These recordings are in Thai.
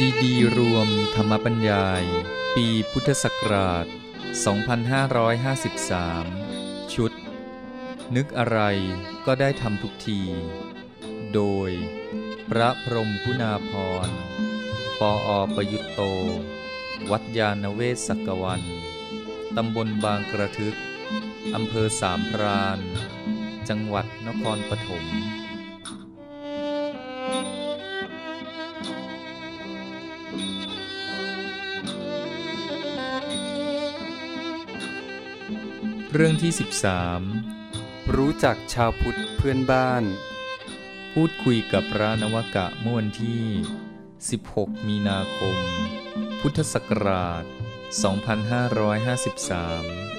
ซีดีรวมธรรมบัญญาย ปีพุทธศักราช 2553 ชุด นึกอะไรก็ได้ทำทุกที โดย พระพรมคุณาพร ปออประยุตโต วัดยาณเวศกกวัน ตำบลบางกระทึก อำเภอสามพราน จังหวัดนครปฐม เรื่องที่ 13 รู้จักชาวพุทธเพื่อนบ้าน พูดคุยกับพระนวกะเมื่อวันที่ 16 มีนาคม พุทธศักราช 2553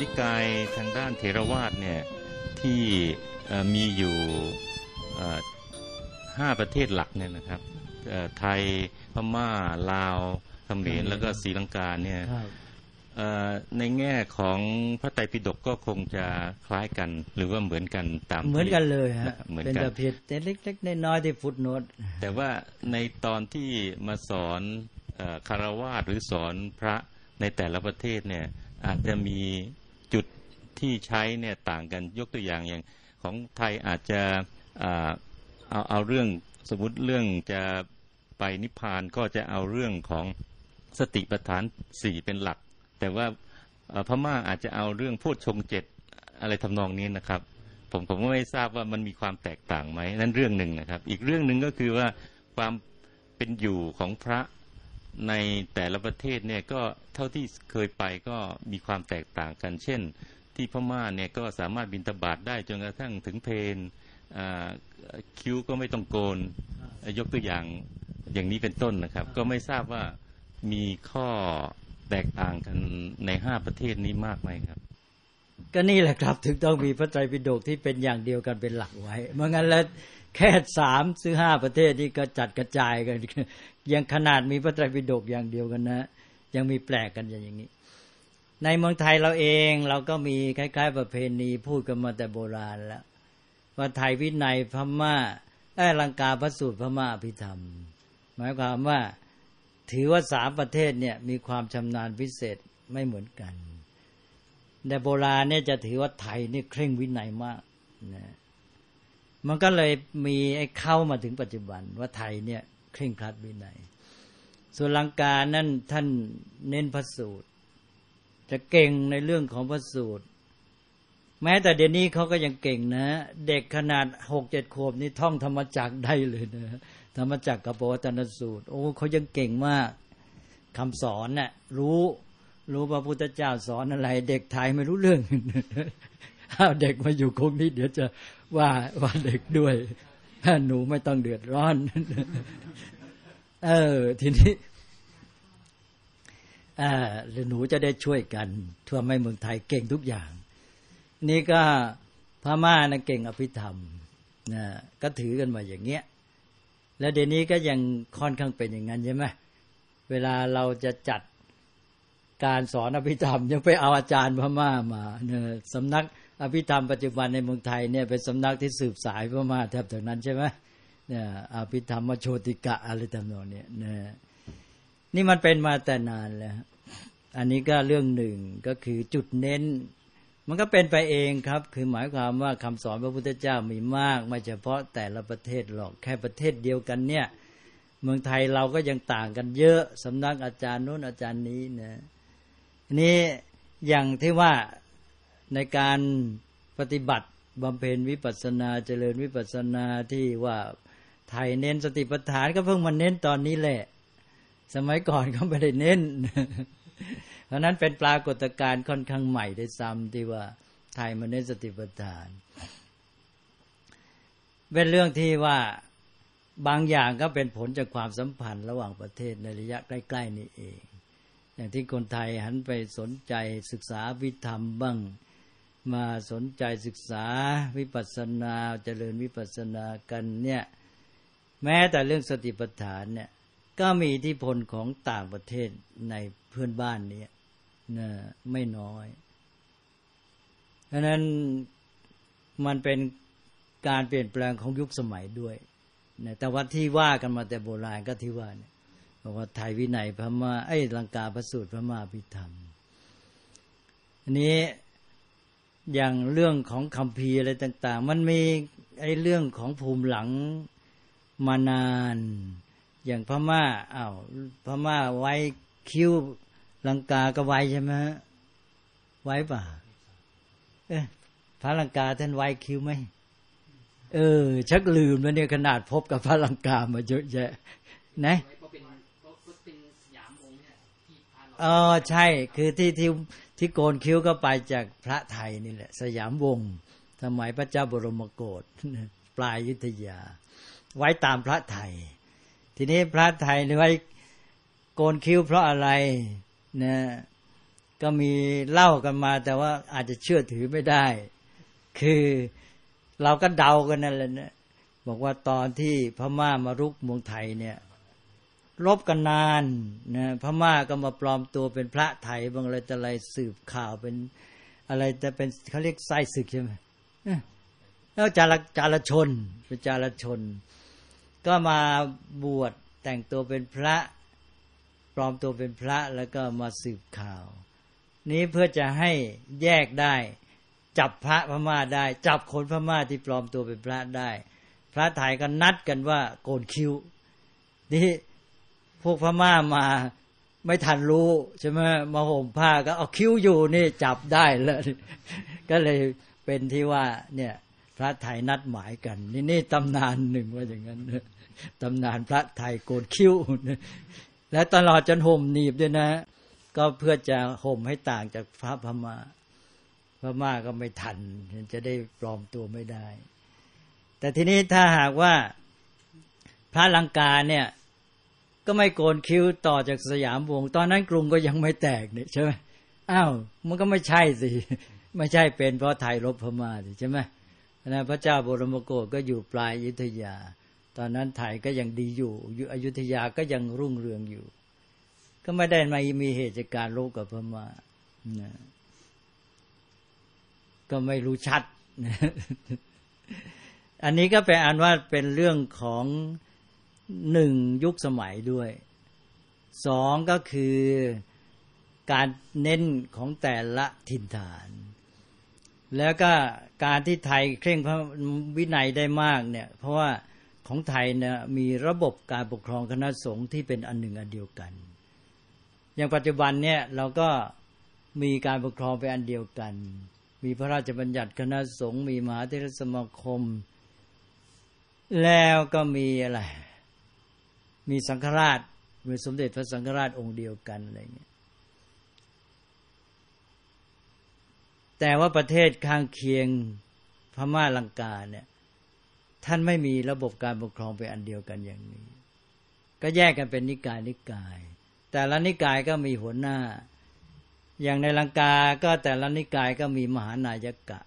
นิกายทางด้านเทรวาสเนี่ยที่เอ่อมีอยู่เอ่อห้าประเทศหลักเนี่ยนะครับเอ่อไทยพม่าลาวเขมรแล้วก็ศรีลังกาเนี่ยครับเอ่อในแง่ของพระไตรปิฎกก็คงจะคล้ายกัน หรือว่าเหมือนกันตามที่เหมือนกันเลยฮะเหมือนเป็นกันแต่เพียงเล็กๆน้อยๆที่ฟุตโนตแต่ว่าในตอนที่มาสอนเออคารวาสหรือสอนพระในแต่ละประเทศเนี่ยอาจจะมีจุด ที่ใช้เนี่ยต่างกันยกตัวอย่างอย่างของไทยอาจจะเอาเอาเรื่องสมมติเรื่องจะไปนิพพานก็จะเอาเรื่องของสติปัฏฐานสี่เป็นหลัก แต่ว่าพม่าอาจจะเอาเรื่องพูดชงเจ็ดอะไรทำนองนี้นะครับ ผมผมก็ไม่ทราบว่ามันมีความแตกต่างไหมนั่นเรื่องหนึ่งนะครับ อีกเรื่องหนึ่งก็คือว่าความเป็นอยู่ของพระในแต่ละประเทศเนี่ยก็เท่าที่เคยไปก็มีความแตกต่างกัน เช่น ที่พม่าเนี่ยก็สามารถบินตบาตได้จนกระทั่งถึงเพนคิ้วก็ไม่ต้องโกน ยกตัวอย่างอย่างนี้เป็นต้นนะครับ ก็ไม่ทราบว่ามีข้อแตกต่างกันในห้าประเทศนี้มากไหมครับ ก็นี่แหละครับ ถึงต้องมีพระไตรปิฎกที่เป็นอย่างเดียวกันเป็นหลักไว้เมื่องั้นแล้วแค่สามหรือห้าประเทศที่ก็จัดกระจายกันยังขนาดมีพระไตรปิฎกอย่างเดียวกันนะ ยังมีแปลกกันอย่างนี้ ในเมืองไทยเราเองเราก็มีคล้ายๆ ประเพณีพูดกันมาแต่โบราณแล้ว ว่าไทยวินัยพม่าไอ้ลังกาพระสูตรพม่าอภิธรรม หมายความว่าถือว่าสามประเทศเนี่ยมีความชำนาญพิเศษไม่เหมือนกัน แต่โบราณเนี่ยจะถือว่าไทยนี่เคร่งวินัยมากนะมันก็เลยมีไอ้เข้ามาถึงปัจจุบันว่าไทยเนี่ยเคร่งครัดวินัยส่วนลังกานั่นท่านเน้นพระสูตร จะเก่งในเรื่องของพระสูตร แม้แต่เดี๋ยวนี้เขาก็ยังเก่งนะ เด็กขนาดหกเจ็ดขวบนี่ท่องธรรมจักได้เลยนะธรรมจักรกับปวัตนสูตร โอ้เขายังเก่งมากคำสอนน่ะรู้รู้พระพุทธเจ้าสอนอะไร เด็กไทยไม่รู้เรื่องถ้าเด็กมาอยู่คงนี้เดี๋ยวจะว่าว่าเด็กด้วยหนูไม่ต้องเดือดร้อน เออ ทีนี้ อ่าหนูจะได้ช่วยกันทั่วไม่เมืองไทยเก่งทุกอย่าง นี่ก็พม่านะเก่งอภิธรรมนะก็ถือกันมาอย่างเงี้ย แล้วเดี๋ยวนี้ก็ยังค่อนข้างเป็นอย่างนั้นใช่ไหมเวลาเราจะจัดการสอนอภิธรรมยังไปเอาอาจารย์พม่ามาเนี่ยสำนักอภิธรรมปัจจุบันในเมืองไทยเนี่ยเป็นสำนักที่สืบสายพม่าแทบทั้งนั้นใช่ไหมเนี่ยอภิธรรมโชติกะอะไรทำนองเนี้ยเนี่ย นี่มันเป็นมาแต่นานแล้ว อันนี้ก็เรื่องหนึ่งก็คือจุดเน้น มันก็เป็นไปเองครับ คือหมายความว่าคำสอนพระพุทธเจ้ามีมาก ไม่เฉพาะแต่ละประเทศหรอก แค่ประเทศเดียวกันเนี่ย เมืองไทยเราก็ยังต่างกันเยอะสำนักอาจารย์นู้นอาจารย์นี้นะนี่อย่างที่ว่าในการปฏิบัติบำเพ็ญวิปัสสนาเจริญวิปัสสนาที่ว่าไทยเน้นสติปัฏฐานก็เพิ่งมาเน้นตอนนี้แหละ สมัยก่อนเขาไม่ได้เน้น เพราะนั้นเป็นปรากฏการณ์ค่อนข้างใหม่ได้ซ้ำที่ว่าไทยมาเน้นสติปัฏฐาน เป็นเรื่องที่ว่าบางอย่างก็เป็นผลจากความสัมพันธ์ระหว่างประเทศในระยะใกล้ ๆ นี้เอง อย่างที่คนไทยหันไปสนใจศึกษาวิธรรมบ้าง มาสนใจศึกษาวิปัสสนาเจริญวิปัสสนากันเนี่ย แม้แต่เรื่องสติปัฏฐานเนี่ย ก็มีอิทธิพลของต่างประเทศในเพื่อนบ้านนี้นะไม่น้อยดังนั้นมันเป็นการเปลี่ยนแปลงของยุคสมัยด้วยนะแต่ว่าที่ว่ากันมาแต่โบราณก็ที่ว่าเนี่ยบอกว่าไทยวินัยพม่าไอ้ลังกาพระสูตรพม่าพิธรรม อันนี้อย่างเรื่องของคำพีอะไรต่าง ๆ มันมีไอ้เรื่องของภูมิหลังมานาน อย่างพม่าอา้าวพม่าไว้คิ้วลังกาก็ไว้ใช่ไหมไว้ป่ะเอ๊ะพระลังกาท่านไว้คิ้วไหมเออ ชักลืมแล้วเนี่ยขนาดพบกับพระลังกามาเยอะแยะนะอ๋อใช่ คือที่ที่ที่โกนคิ้วก็ไปจากพระไทยนี่แหละ สยามวงศ์สมัยพระเจ้าบรมโกศปลายยุทธยา ไว้ตามพระไทย ทีนี้พระไทยไว้โกนคิ้วเพราะอะไรนะก็มีเล่ากันมาแต่ว่าอาจจะเชื่อถือไม่ได้ คือเราก็เดากันนั่นแหละนะบอกว่าตอนที่พม่ามารุกเมืองไทยเนี่ยรบกันนานนะพม่าก็มาปลอมตัวเป็นพระไทยบางอะไรแต่อะไรสืบข่าวเป็นอะไรจะเป็นเขาเรียกไส้ศึกใช่ไหมแล้วจารจารชนเป็นจารชน ก็มาบวชแต่งตัวเป็นพระ ปลอมตัวเป็นพระแล้วก็มาสืบข่าว นี้เพื่อจะให้แยกได้ จับพระพม่าได้ จับคนพม่าที่ปลอมตัวเป็นพระได้ พระไทยก็นัดกันว่าโกนคิ้วนี่พวกพม่ามาไม่ทันรู้ใช่ไหมมาห่มผ้าก็เอาคิ้วอยู่นี่จับได้แล้วก็เลยเป็นที่ว่าเนี่ย พระไทยนัดหมายกัน นี่นี่ตำนานหนึ่งว่าอย่างนั้นตำนานพระไทยโกนคิ้วและตลอดจนห่มหนีบด้วยนะ ก็เพื่อจะห่มให้ต่างจากพระพม่าพม่าก็ไม่ทันจะได้ปลอมตัวไม่ได้ แต่ทีนี้ถ้าหากว่าพระลังกาเนี่ย ก็ไม่โกนคิ้วต่อจากสยามวง ตอนนั้นกรุงก็ยังไม่แตกเนี่ยใช่ไหมอ้าวมันก็ไม่ใช่สิ ไม่ใช่เป็นเพราะไทยรบพม่าสิใช่ไหม นะพระเจ้าบรมโกศก็อยู่ปลายอยุธยา ตอนนั้นไทยก็ยังดีอยู่อยุธยาก็ยังรุ่งเรืองอยู่ ก็ไม่ได้มามีเหตุการณ์รบกับพม่านะก็ไม่รู้ชัด อันนี้ก็เป็นอันว่าเป็นเรื่องของหนึ่งยุคสมัยด้วยสองก็คือการเน้นของแต่ละถิ่นฐาน แล้วก็การที่ไทยเคร่งพระวินัยได้มากเนี่ยเพราะว่าของไทยเนี่ยมีระบบการปกครองคณะสงฆ์ที่เป็นอันหนึ่งอันเดียวกัน อย่างปัจจุบันเนี่ยเราก็มีการปกครองเป็นอันเดียวกัน มีพระราชบัญญัติคณะสงฆ์มีมหาเทรสมาคม แล้วก็มีอะไร มีสังฆราชมีสมเด็จพระสังฆราชองค์เดียวกันอะไรเงี้ย แต่ว่าประเทศข้างเคียงพม่าลังกาเนี่ย ท่านไม่มีระบบการปกครองเป็นอันเดียวกันอย่างนี้ ก็แยกกันเป็นนิกายนิกาย แต่ละนิกายก็มีหัวหน้า อย่างในลังกาก็แต่ละนิกายก็มีมหานายกะ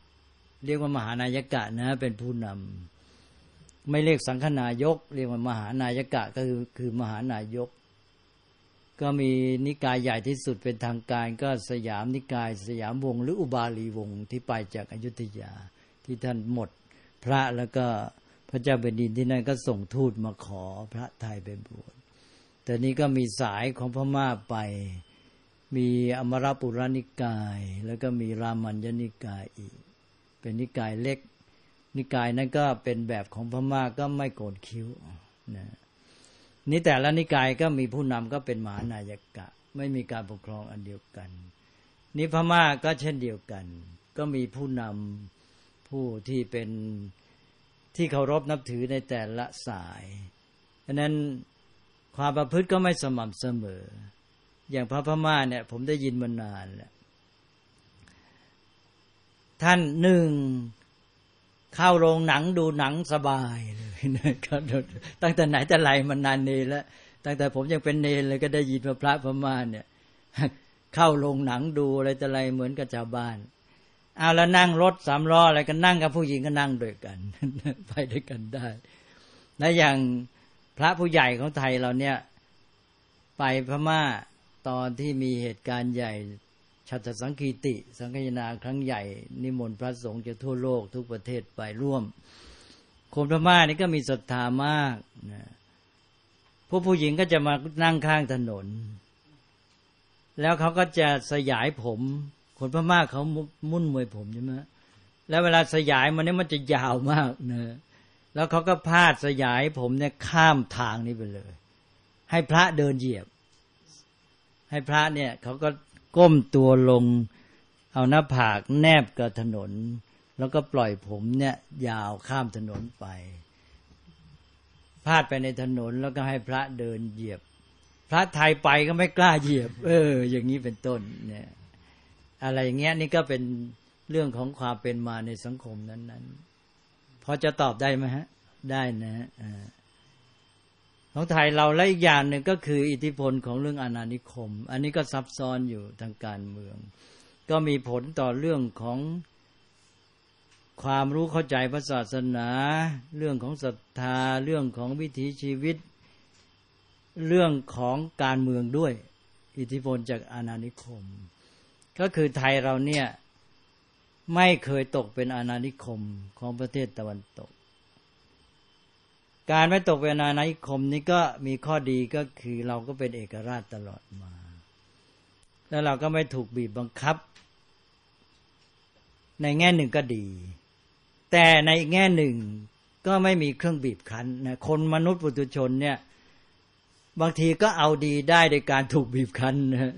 เรียกว่ามหานายกะนะ เป็นผู้นำไม่เรียกสังฆนายก เรียกว่ามหานายกะก็คือคือมหานายก ก็มีนิกายใหญ่ที่สุดเป็นทางการ ก็สยามนิกายสยามวงหรืออุบาลีวงที่ไปจากอายุทยาที่ท่านหมดพระแล้วก็พระเจ้าแผ่นดินที่นั่นก็ส่งทูตมาขอพระไทยไปบวชแต่นี้ก็มีสายของพม่าไป มีอมรปุรนิกาย แล้วก็มีรามัญญนิกายอีก เป็นนิกายเล็ก นิกายนั้นก็เป็นแบบของพม่าก็ไม่โกนคิ้วนะ นี่แต่ละนิกายก็มีผู้นำก็เป็นมหานายกะ ไม่มีการปกครองอันเดียวกันนี่พม่าก็เช่นเดียวกัน ก็มีผู้นำผู้ที่เป็นที่เคารพนับถือในแต่ละสายดังนั้นความประพฤติก็ไม่สม่ำเสมอ อย่างพระพม่าเนี่ยผมได้ยินมานานแล้วท่านหนึ่ง เข้าโรงหนังดูหนังสบายเลยนะครับตั้งแต่ไหนแต่ไรมันนานเนแล้วตั้งแต่ผมยังเป็นเนรเลยก็ได้ยินพระพม่าเนี่ย เข้าโรงหนังดูอะไรแต่ไรเหมือนกับชาวบ้านเอาแล้วนั่งรถสามล้ออะไรก็นั่งกับผู้หญิงก็นั่งด้วยกัน ไปด้วยกันได้และอย่างพระผู้ใหญ่ของไทยเราเนี่ย ไปพม่าตอนที่มีเหตุการณ์ใหญ่ ชัตสังคีติ สังคยนาครั้งใหญ่ นิมนต์พระสงฆ์จากทั่วโลกทุกประเทศไปร่วม คนพม่านี่ก็มีศรัทธามากนะผู้ผู้หญิงก็จะมานั่งข้างถนน แล้วเขาก็จะสยายผม คนพม่าเขามุ่นมวยผมใช่ไหมแล้วเวลาสยายมันเนี่ยมันจะยาวมากนะแล้วเขาก็พาดสยายผมเนี่ยข้ามทางนี้ไปเลย ให้พระเดินเหยียบ ให้พระเนี่ยเขาก็ ก้มตัวลง เอาหน้าผากแนบกับถนน แล้วก็ปล่อยผมเนี่ย ยาวข้ามถนนไปพาดไปในถนนแล้วก็ให้พระเดินเหยียบ พระไทยไปก็ไม่กล้าเหยียบ เออ อย่างนี้เป็นต้น เนี่ย อะไรอย่างเงี้ยนี่ก็เป็นเรื่องของความเป็นมาในสังคมนั้นๆพอจะตอบได้ไหมฮะ ได้นะฮะ ของไทยเราและอีกอย่างหนึ่งก็คืออิทธิพลของเรื่องอาณานิคม อันนี้ก็ซับซ้อนอยู่ทางการเมือง ก็มีผลต่อเรื่องของความรู้เข้าใจพระศาสนา เรื่องของศรัทธา เรื่องของวิถีชีวิต เรื่องของการเมืองด้วย อิทธิพลจากอาณานิคม ก็คือไทยเราเนี่ยไม่เคยตกเป็นอาณานิคมของประเทศตะวันตก การไม่ตกเป็นอาณานิคมนี้ก็มีข้อดีก็คือเราก็เป็นเอกราชตลอดมา แล้วเราก็ไม่ถูกบีบบังคับ ในแง่หนึ่งก็ดี แต่ในแง่หนึ่งก็ไม่มีเครื่องบีบคั้นนะคนมนุษย์ปุถุชนเนี่ย บางทีก็เอาดีได้โดยการถูกบีบคั้นนะ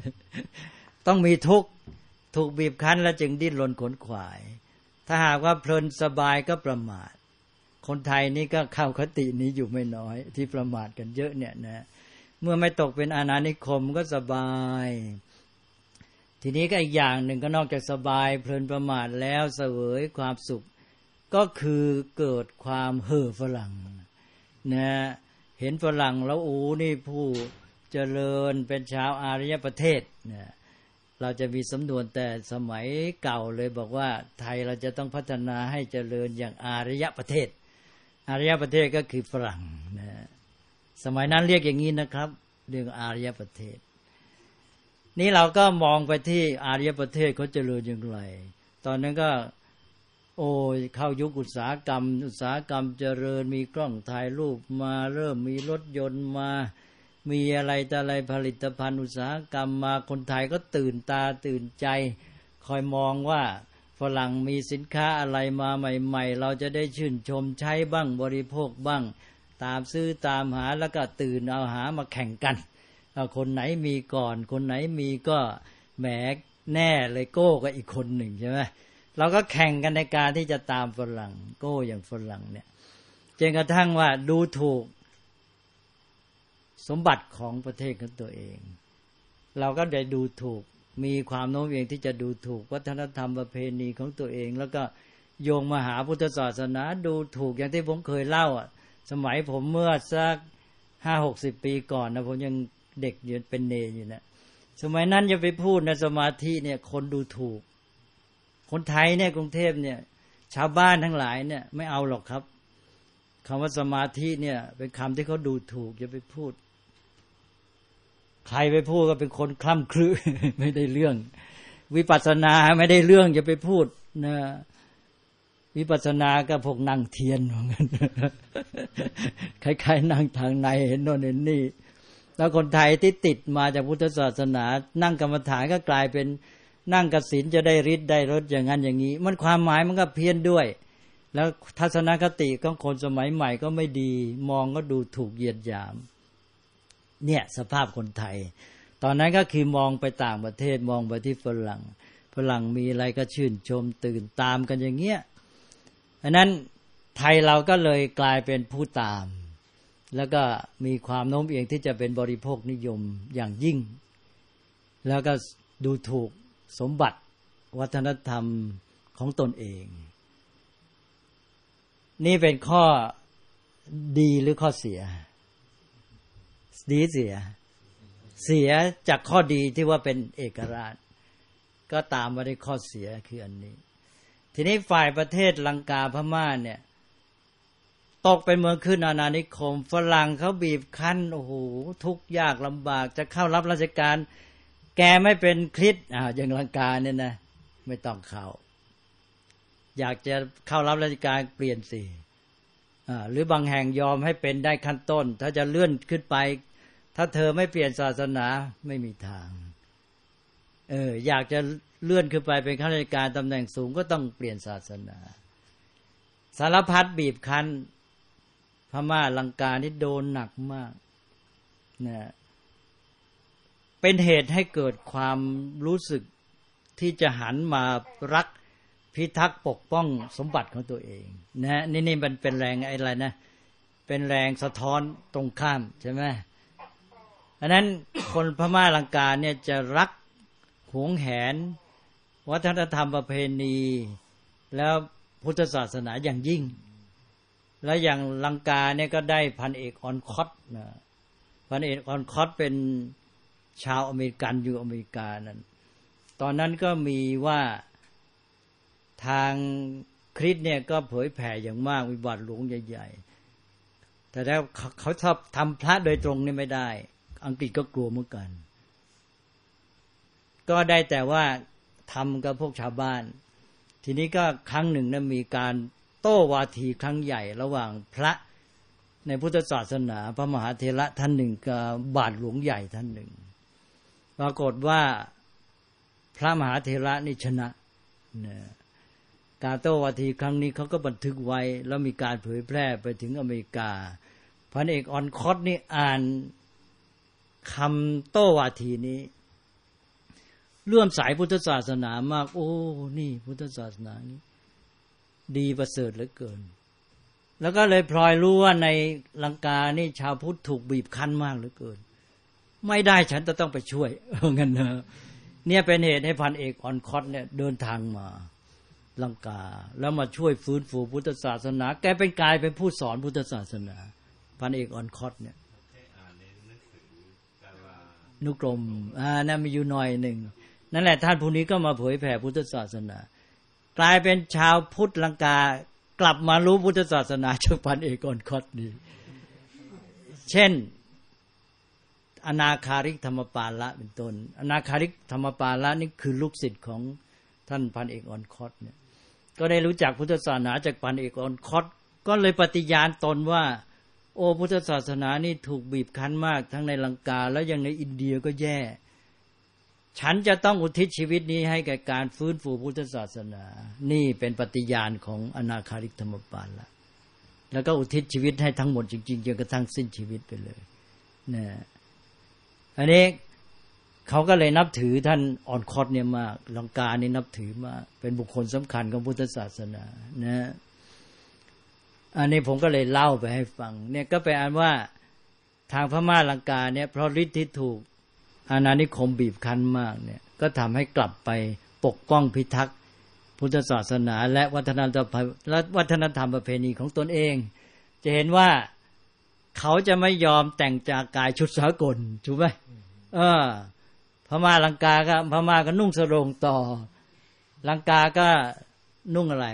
ต้องมีทุกข์ถูกบีบคั้นแล้วจึงดิ้นรนขนขวาย ถ้าหากว่าเพลินสบายก็ประมาท คนไทยนี่ก็เข้าคตินี้อยู่ไม่น้อย ที่ประมาทกันเยอะเนี่ยนะเมื่อไม่ตกเป็นอาณานิคมก็สบาย ทีนี้ก็อีกอย่างหนึ่งก็นอกจากสบาย เพลินประมาทแล้วเสวยความสุข ก็คือเกิดความเห่อฝรั่งนะเห็นฝรั่งแล้วโอ้นี่ผู้เจริญเป็นชาวอารยประเทศนะเราจะมีสำนวนแต่สมัยเก่าเลยบอกว่าไทยเราจะต้องพัฒนาให้เจริญอย่างอารยประเทศ อารยประเทศก็คือฝรั่งนะสมัยนั้นเรียกอย่างนี้นะครับ เรื่องอารยประเทศ นี่เราก็มองไปที่อารยประเทศเขาเจริญอย่างไร ตอนนั้นก็ โอ้เข้ายุคอุตสาหกรรม อุตสาหกรรมเจริญมีกล้องถ่ายรูปมาเริ่มมีรถยนต์มามีอะไรแต่อะไรผลิตภัณฑ์อุตสาหกรรมมาคนไทยก็ตื่นตาตื่นใจ คอยมองว่า ฝรั่งมีสินค้าอะไรมาใหม่ ๆ เราจะได้ชื่นชมใช้บ้างบริโภคบ้าง ตามซื้อตามหาแล้วก็ตื่นเอาหามาแข่งกันคนไหนมีก่อน คนไหนมีก็แหมแน่เลยโก้ก็อีกคนหนึ่งใช่ไหมเราก็แข่งกันในการที่จะตามฝรั่งโก้อย่างฝรั่งเนี่ยจนกระทั่งว่าดูถูกสมบัติของประเทศของตัวเอง เราก็ได้ดูถูก มีความโน้มเองที่จะดูถูกวัฒนธรรมประเพณีของตัวเอง แล้วก็โยงมาหาพุทธศาสนาดูถูกอย่างที่ผมเคยเล่าอะ สมัยผมเมื่อสักห้าหกสิบปีก่อนนะผมยังเด็กอยู่เป็นเนอยู่นะสมัยนั้นจะไปพูดในสมาธิเนี่ย คนดูถูก คนไทยเนี่ยกรุงเทพเนี่ย ชาวบ้านทั้งหลายเนี่ย ไม่เอาหรอกครับคำว่าสมาธิเนี่ย เป็นคำที่เขาดูถูกอย่าไปพูด ใครไปพูดก็เป็นคนคล่ำคลือไม่ได้เรื่อง วิปัสสนาไม่ได้เรื่องอย่าไปพูดนะวิปัสสนาก็พวกนั่งเทียนเหมือนกันคล้ายๆ นั่งทางในเห็นโน่นเห็นนี่ แล้วคนไทยที่ติดมาจากพุทธศาสนา นั่งกรรมฐานก็กลายเป็นนั่งกสินจะได้ฤทธิ์ได้รสอย่างนั้นอย่างนี้ มันความหมายมันก็เพี้ยนด้วย แล้วทัศนคติของคนสมัยใหม่ก็ไม่ดี มองก็ดูถูกเหยียดหยาม เนี่ยสภาพคนไทย ตอนนั้นก็คือมองไปต่างประเทศมองไปที่ฝรั่งฝรั่งมีอะไรก็ชื่นชมตื่นตามกันอย่างเงี้ยอันนั้นไทยเราก็เลยกลายเป็นผู้ตาม แล้วก็มีความโน้มเอียงที่จะเป็นบริโภคนิยมอย่างยิ่ง แล้วก็ดูถูกสมบัติวัฒนธรรมของตนเอง นี่เป็นข้อดีหรือข้อเสีย ดีเสีย เสียจากข้อดีที่ว่าเป็นเอกราช ก็ตามมาได้ข้อเสียคืออันนี้ ทีนี้ฝ่ายประเทศลังกาพม่าเนี่ย ตกเป็นเมืองขึ้นอาณานิคม ฝรั่งเขาบีบคั้นโอ้โหทุกยากลำบากจะเข้ารับราชการ แกไม่เป็นคริสอ่าอย่างลังกาเนี่ยนะ ไม่ต้องเขาอยากจะเข้ารับราชการเปลี่ยนสิอ่าหรือบางแห่งยอมให้เป็นได้ขั้นต้น ถ้าจะเลื่อนขึ้นไป ถ้าเธอไม่เปลี่ยนศาสนาไม่มีทาง เออ อยากจะเลื่อนขึ้นไปเป็นข้าราชการตำแหน่งสูงก็ต้องเปลี่ยนศาสนา สารพัดบีบคั้น พม่าลังกานี่โดนหนักมากนะเป็นเหตุให้เกิดความรู้สึกที่จะหันมารักพิทักษ์ปกป้องสมบัติของตัวเองนะนี่นี่มันเป็นแรงอะไรนะ เป็นแรงสะท้อนตรงข้ามใช่ไหม อันนั้นคนพม่าลังกาเนี่ยจะรักหวงแหน วัฒนธรรมประเพณี แล้วพุทธศาสนาอย่างยิ่ง แล้วอย่างลังกาเนี่ยก็ได้พันเอกออนคอตนะพันเอกออนคอตเป็นชาวอเมริกันอยู่อเมริกานั้น ตอนนั้นก็มีว่าทางคริสเนี่ยก็เผยแผ่อย่างมากมีบาทหลวงใหญ่ ๆ แต่แล้วเขาชอบทำพระโดยตรงนี่ไม่ได้ อังกฤษก็กลัวเหมือนกัน ก็ได้แต่ว่าทำกับพวกชาวบ้าน ทีนี้ก็ครั้งหนึ่งนะมีการโต้วาทีครั้งใหญ่ระหว่างพระในพุทธศาสนา พระมหาเทระท่านหนึ่งกับบาทหลวงใหญ่ท่านหนึ่ง ปรากฏว่าพระมหาเทระนี่ชนะนะการโต้วาทีครั้งนี้เขาก็บันทึกไว้ แล้วมีการเผยแพร่ไปถึงอเมริกาพันเอกออนคอตนี่อ่าน คำโต้วาทีนี้เลื่อมสายพุทธศาสนามาก โอ้ นี่ พุทธศาสนานี้ ดีประเสริฐเหลือเกิน แล้วก็เลยพลอยรู้ว่าในลังกานี่ชาวพุทธถูกบีบคั้นมากเหลือเกิน ไม่ได้ฉันจะต้องไปช่วยงั้นเนอะเนี่ยเป็นเหตุให้พันเอกออนคอตเนี่ยเดินทางมาลังกา แล้วมาช่วยฟื้นฟูพุทธศาสนา แกเป็นกายเป็นผู้สอนพุทธศาสนา พันเอกออนคอตเนี่ย นุกรมอ่านั่นมีอยู่หน่อยหนึ่งนั่นแหละท่านผู้นี้ก็มาเผยแผ่พุทธศาสนา กลายเป็นชาวพุทธลังกากลับมารู้พุทธศาสนาจากพันเอกอนคอตนี้ เช่น อนาคาริกธรรมปาละเป็นต้น อนาคาริกธรรมปาละนี่คือลูกศิษย์ของท่านพันเอกอนคอตเนี่ย ก็ได้รู้จักพุทธศาสนาจากพันเอกอนคอตก็เลยปฏิญาณตนว่า โอ้พุทธศาสนานี่ถูกบีบคั้นมาก ทั้งในลังกา แล้วยังในอินเดียก็แย่ ฉันจะต้องอุทิศชีวิตนี้ให้แก่การฟื้นฟูพุทธศาสนา นี่เป็นปฏิญาณของอนาคาริกธรรมปานละแล้วก็อุทิศชีวิตให้ทั้งหมดจริงๆจนกระทั่งสิ้นชีวิตไปเลยนะอันนี้เขาก็เลยนับถือท่านอ่อนคอดเนี่ยมากลังกานี่นับถือมากเป็นบุคคลสำคัญของพุทธศาสนานะ อันนี้ผมก็เลยเล่าไปให้ฟัง เนี่ยก็ไปอ่านว่าทางพม่าลังกาเนี่ยเพราะฤทธิ์ที่ถูกอาณานิคมบีบคั้นมากเนี่ยก็ทำให้กลับไปปกป้องพิทักษ์พุทธศาสนาและวัฒนธรรมและวัฒนธรรมประเพณีของตนเอง จะเห็นว่าเขาจะไม่ยอมแต่งจากกายชุดสากลถูกไหมเออพม่าลังกาก็พม่าก็นุ่งสรงต่อ ลังกาก็นุ่งอะไร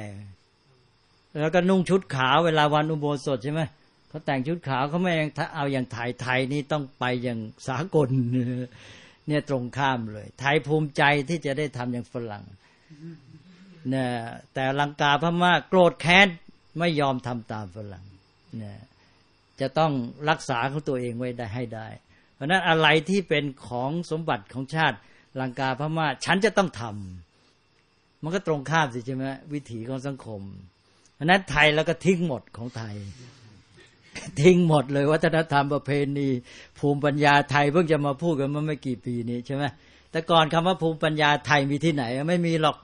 แล้วก็นุ่งชุดขาวเวลาวันอุโบสถใช่ไหมเขาแต่งชุดขาวเขาไม่เอาอย่างไทยไทยนี่ต้องไปอย่างสากลเนี่ยตรงข้ามเลย ไทยภูมิใจที่จะได้ทำอย่างฝรั่งเนี่ยแต่ลังกาพม่าโกรธแค้นไม่ยอมทำตามฝรั่งเนี่ยจะต้องรักษาของตัวเองไว้ได้ให้ได้ เพราะนั้นอะไรที่เป็นของสมบัติของชาติลังกาพม่าฉันจะต้องทำมันก็ตรงข้ามสิใช่ไหมวิถีของสังคม เพราะนั้นไทยแล้วก็ทิ้งหมดของไทย ทิ้งหมดเลยวัฒนธรรมประเพณี ภูมิปัญญาไทยเพิ่งจะมาพูดกันเมื่อไม่กี่ปีนี้ใช่ไหมแต่ก่อนคำว่าภูมิปัญญาไทยมีที่ไหน ไม่มีหรอก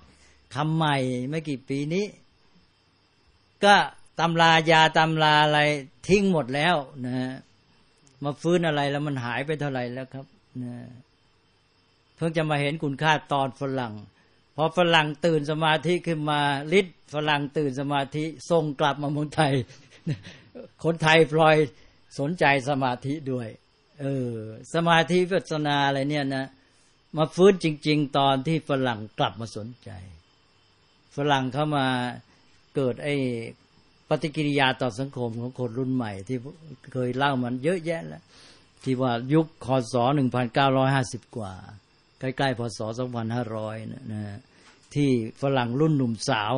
คำใหม่ไม่กี่ปีนี้ ก็ตำรายาตำราอะไรทิ้งหมดแล้วนะมาฟื้นอะไรแล้วมันหายไปเท่าไหร่แล้วครับนะเพิ่งจะมาเห็นคุณค่าตอนฝรั่ง พอฝรั่งตื่นสมาธิขึ้นมาฤทธิ์ฝรั่งตื่นสมาธิส่งกลับมาเมืองไทย คนไทยพลอยสนใจสมาธิด้วย เออ สมาธิวิปัสนาอะไรเนี่ยนะ มาฟื้นจริง ๆ ตอนที่ฝรั่งกลับมาสนใจ ฝรั่งเข้ามาเกิดไอ้ปฏิกิริยาต่อสังคมของคนรุ่นใหม่ ที่เคยเล่ามันเยอะแยะแล้วที่ว่ายุคคศ1950กว่า ใกล้ๆพศ2500นะนะที่ฝรั่งรุ่นหนุ่มสาว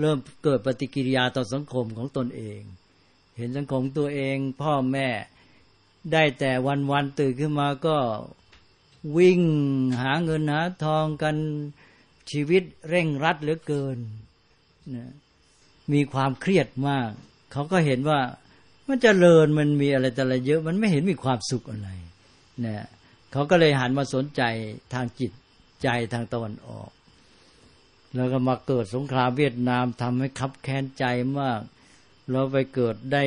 เริ่มเกิดปฏิกิริยาต่อสังคมของตนเอง เห็นสังคมตัวเองพ่อแม่ได้แต่วันๆตื่นขึ้นมาก็วิ่งหาเงินหาทองกันชีวิตเร่งรัดเหลือเกินนะมีความเครียดมาก เขาก็เห็นว่ามันจเจริญมันมีอะไรแต่ละเยอะ มันไม่เห็นมีความสุขอะไรนะ เขาก็เลยหันมาสนใจทางจิตใจทางตะวันออก แล้วก็มาเกิดสงครามเวียดนามทำให้คับแค้นใจมากเราไปเกิดได้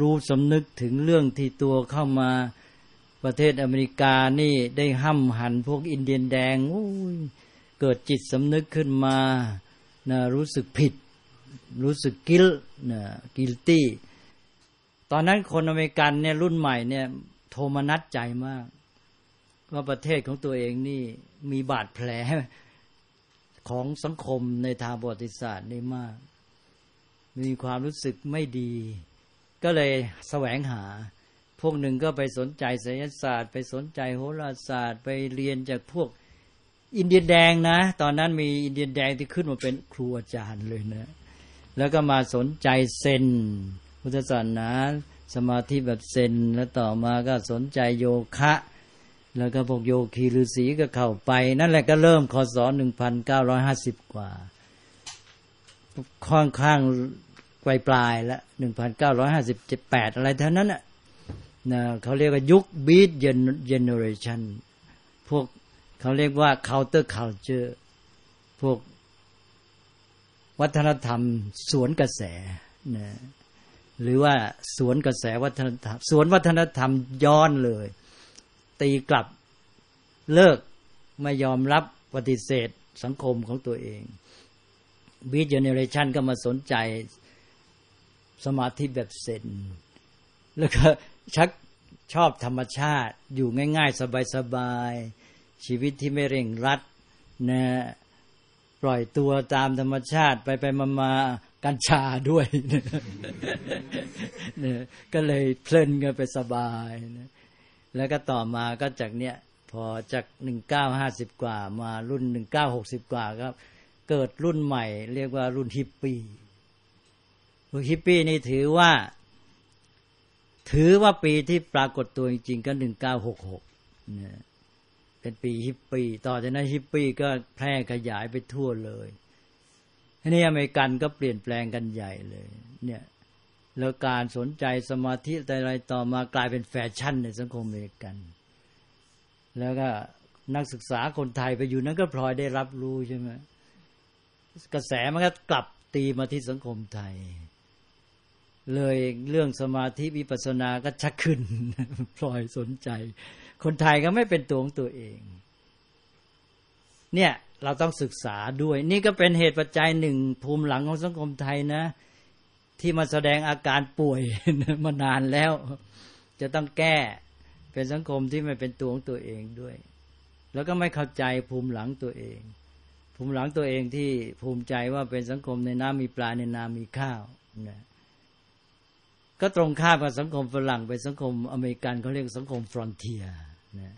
รู้สำนึกถึงเรื่องที่ตัวเข้ามาประเทศอเมริกานี่ได้ห้ำหันพวกอินเดียนแดงเกิดจิตสำนึกขึ้นมานะรู้สึกผิด รู้สึก guilt นะ guilty ตอนนั้นคนอเมริกันเนี่ยรุ่นใหม่เนี่ยโทมนัดใจมาก ว่าประเทศของตัวเองนี่มีบาดแผลของสังคมในทางประวัติศาสตร์นี่มาก มีความรู้สึกไม่ดี ก็เลยแสวงหา พวกหนึ่งก็ไปสนใจศิลศาสตร์ ไปสนใจโหราศาสตร์ ไปเรียนจากพวกอินเดียแดงนะ ตอนนั้นมีอินเดียแดงที่ขึ้นมาเป็นครูอาจารย์เลยนะ แล้วก็มาสนใจเซนพุทธศาสนาสมาธิแบบเซนแล้วต่อมาก็สนใจโยคะ แล้วก็พวกโยคีฤาษีก็เข้าไป นั่นแหละก็เริ่มค.ศ.หนึ่งพันเก้าร้อยห้าสิบกว่า ค่อนข้างปลปลายละหนึ่งพันเก้าร้อยห้าสิบเจ็ดแปดอะไรเท่านั้นนะนะเขาเรียกว่ายุค Beat Generation พวกเขาเรียกว่า counter culture พวกวัฒนธรรม สวนกระแสนะหรือว่าสวนกระแสวัฒนธรรม สวนวัฒนธรรมย้อนเลย ตีกลับเลิกไม่ยอมรับปฏิเสธสังคมของตัวเองบีเจเนเรชันก็มาสนใจสมาธิแบบเซนแล้วก็ชักชอบธรรมชาติอยู่ง่าย ๆ สบายๆ ชีวิตที่ไม่เร่งรัดนะปล่อยตัวตามธรรมชาติไปไปมามากัญชาด้วยนะก็เลยเพลินกันไปสบายนะ แล้วก็ต่อมาก็จากเนี้ยพอจากหนึ่งเก้าห้าสิบกว่ามารุ่นหนึ่งเก้าหกสิบกว่าครับเกิดรุ่นใหม่ เรียกว่ารุ่นฮิปปี้รุ่นฮิปปี้นี่ถือว่า ถือว่าปีที่ปรากฏตัวจริงๆก็หนึ่งเก้าหกหกนะเป็นปีฮิปปี้ต่อจากนั้นฮิปปี้ก็แพร่ขยายไปทั่วเลยทีนี้อเมริกันก็เปลี่ยนแปลงกันใหญ่เลย เนี่ย แล้วการสนใจสมาธิอะไรต่อมากลายเป็นแฟชั่นในสังคมอเมริกัน แล้วก็นักศึกษาคนไทยไปอยู่นั้นก็พลอยได้รับรู้ใช่ไหมกระแสมันก็กลับตีมาที่สังคมไทย เลยเรื่องสมาธิวิปัสสนาก็ชักขึ้นพลอยสนใจ คนไทยก็ไม่เป็นตัวของตัวเอง เนี่ยเราต้องศึกษาด้วย นี่ก็เป็นเหตุปัจจัยหนึ่งภูมิหลังของสังคมไทยนะ ที่มาแสดงอาการป่วยมานานแล้ว จะต้องแก้เป็นสังคมที่ไม่เป็นตัวของตัวเองด้วย แล้วก็ไม่เข้าใจภูมิหลังตัวเอง ภูมิหลังตัวเองที่ภูมิใจว่าเป็นสังคมในน้ำมีปลาในนามีข้าวนะก็ตรงข้ามกับสังคมฝรั่งเป็นสังคมอเมริกันเขาเรียกสังคมฟรอนเทียนะ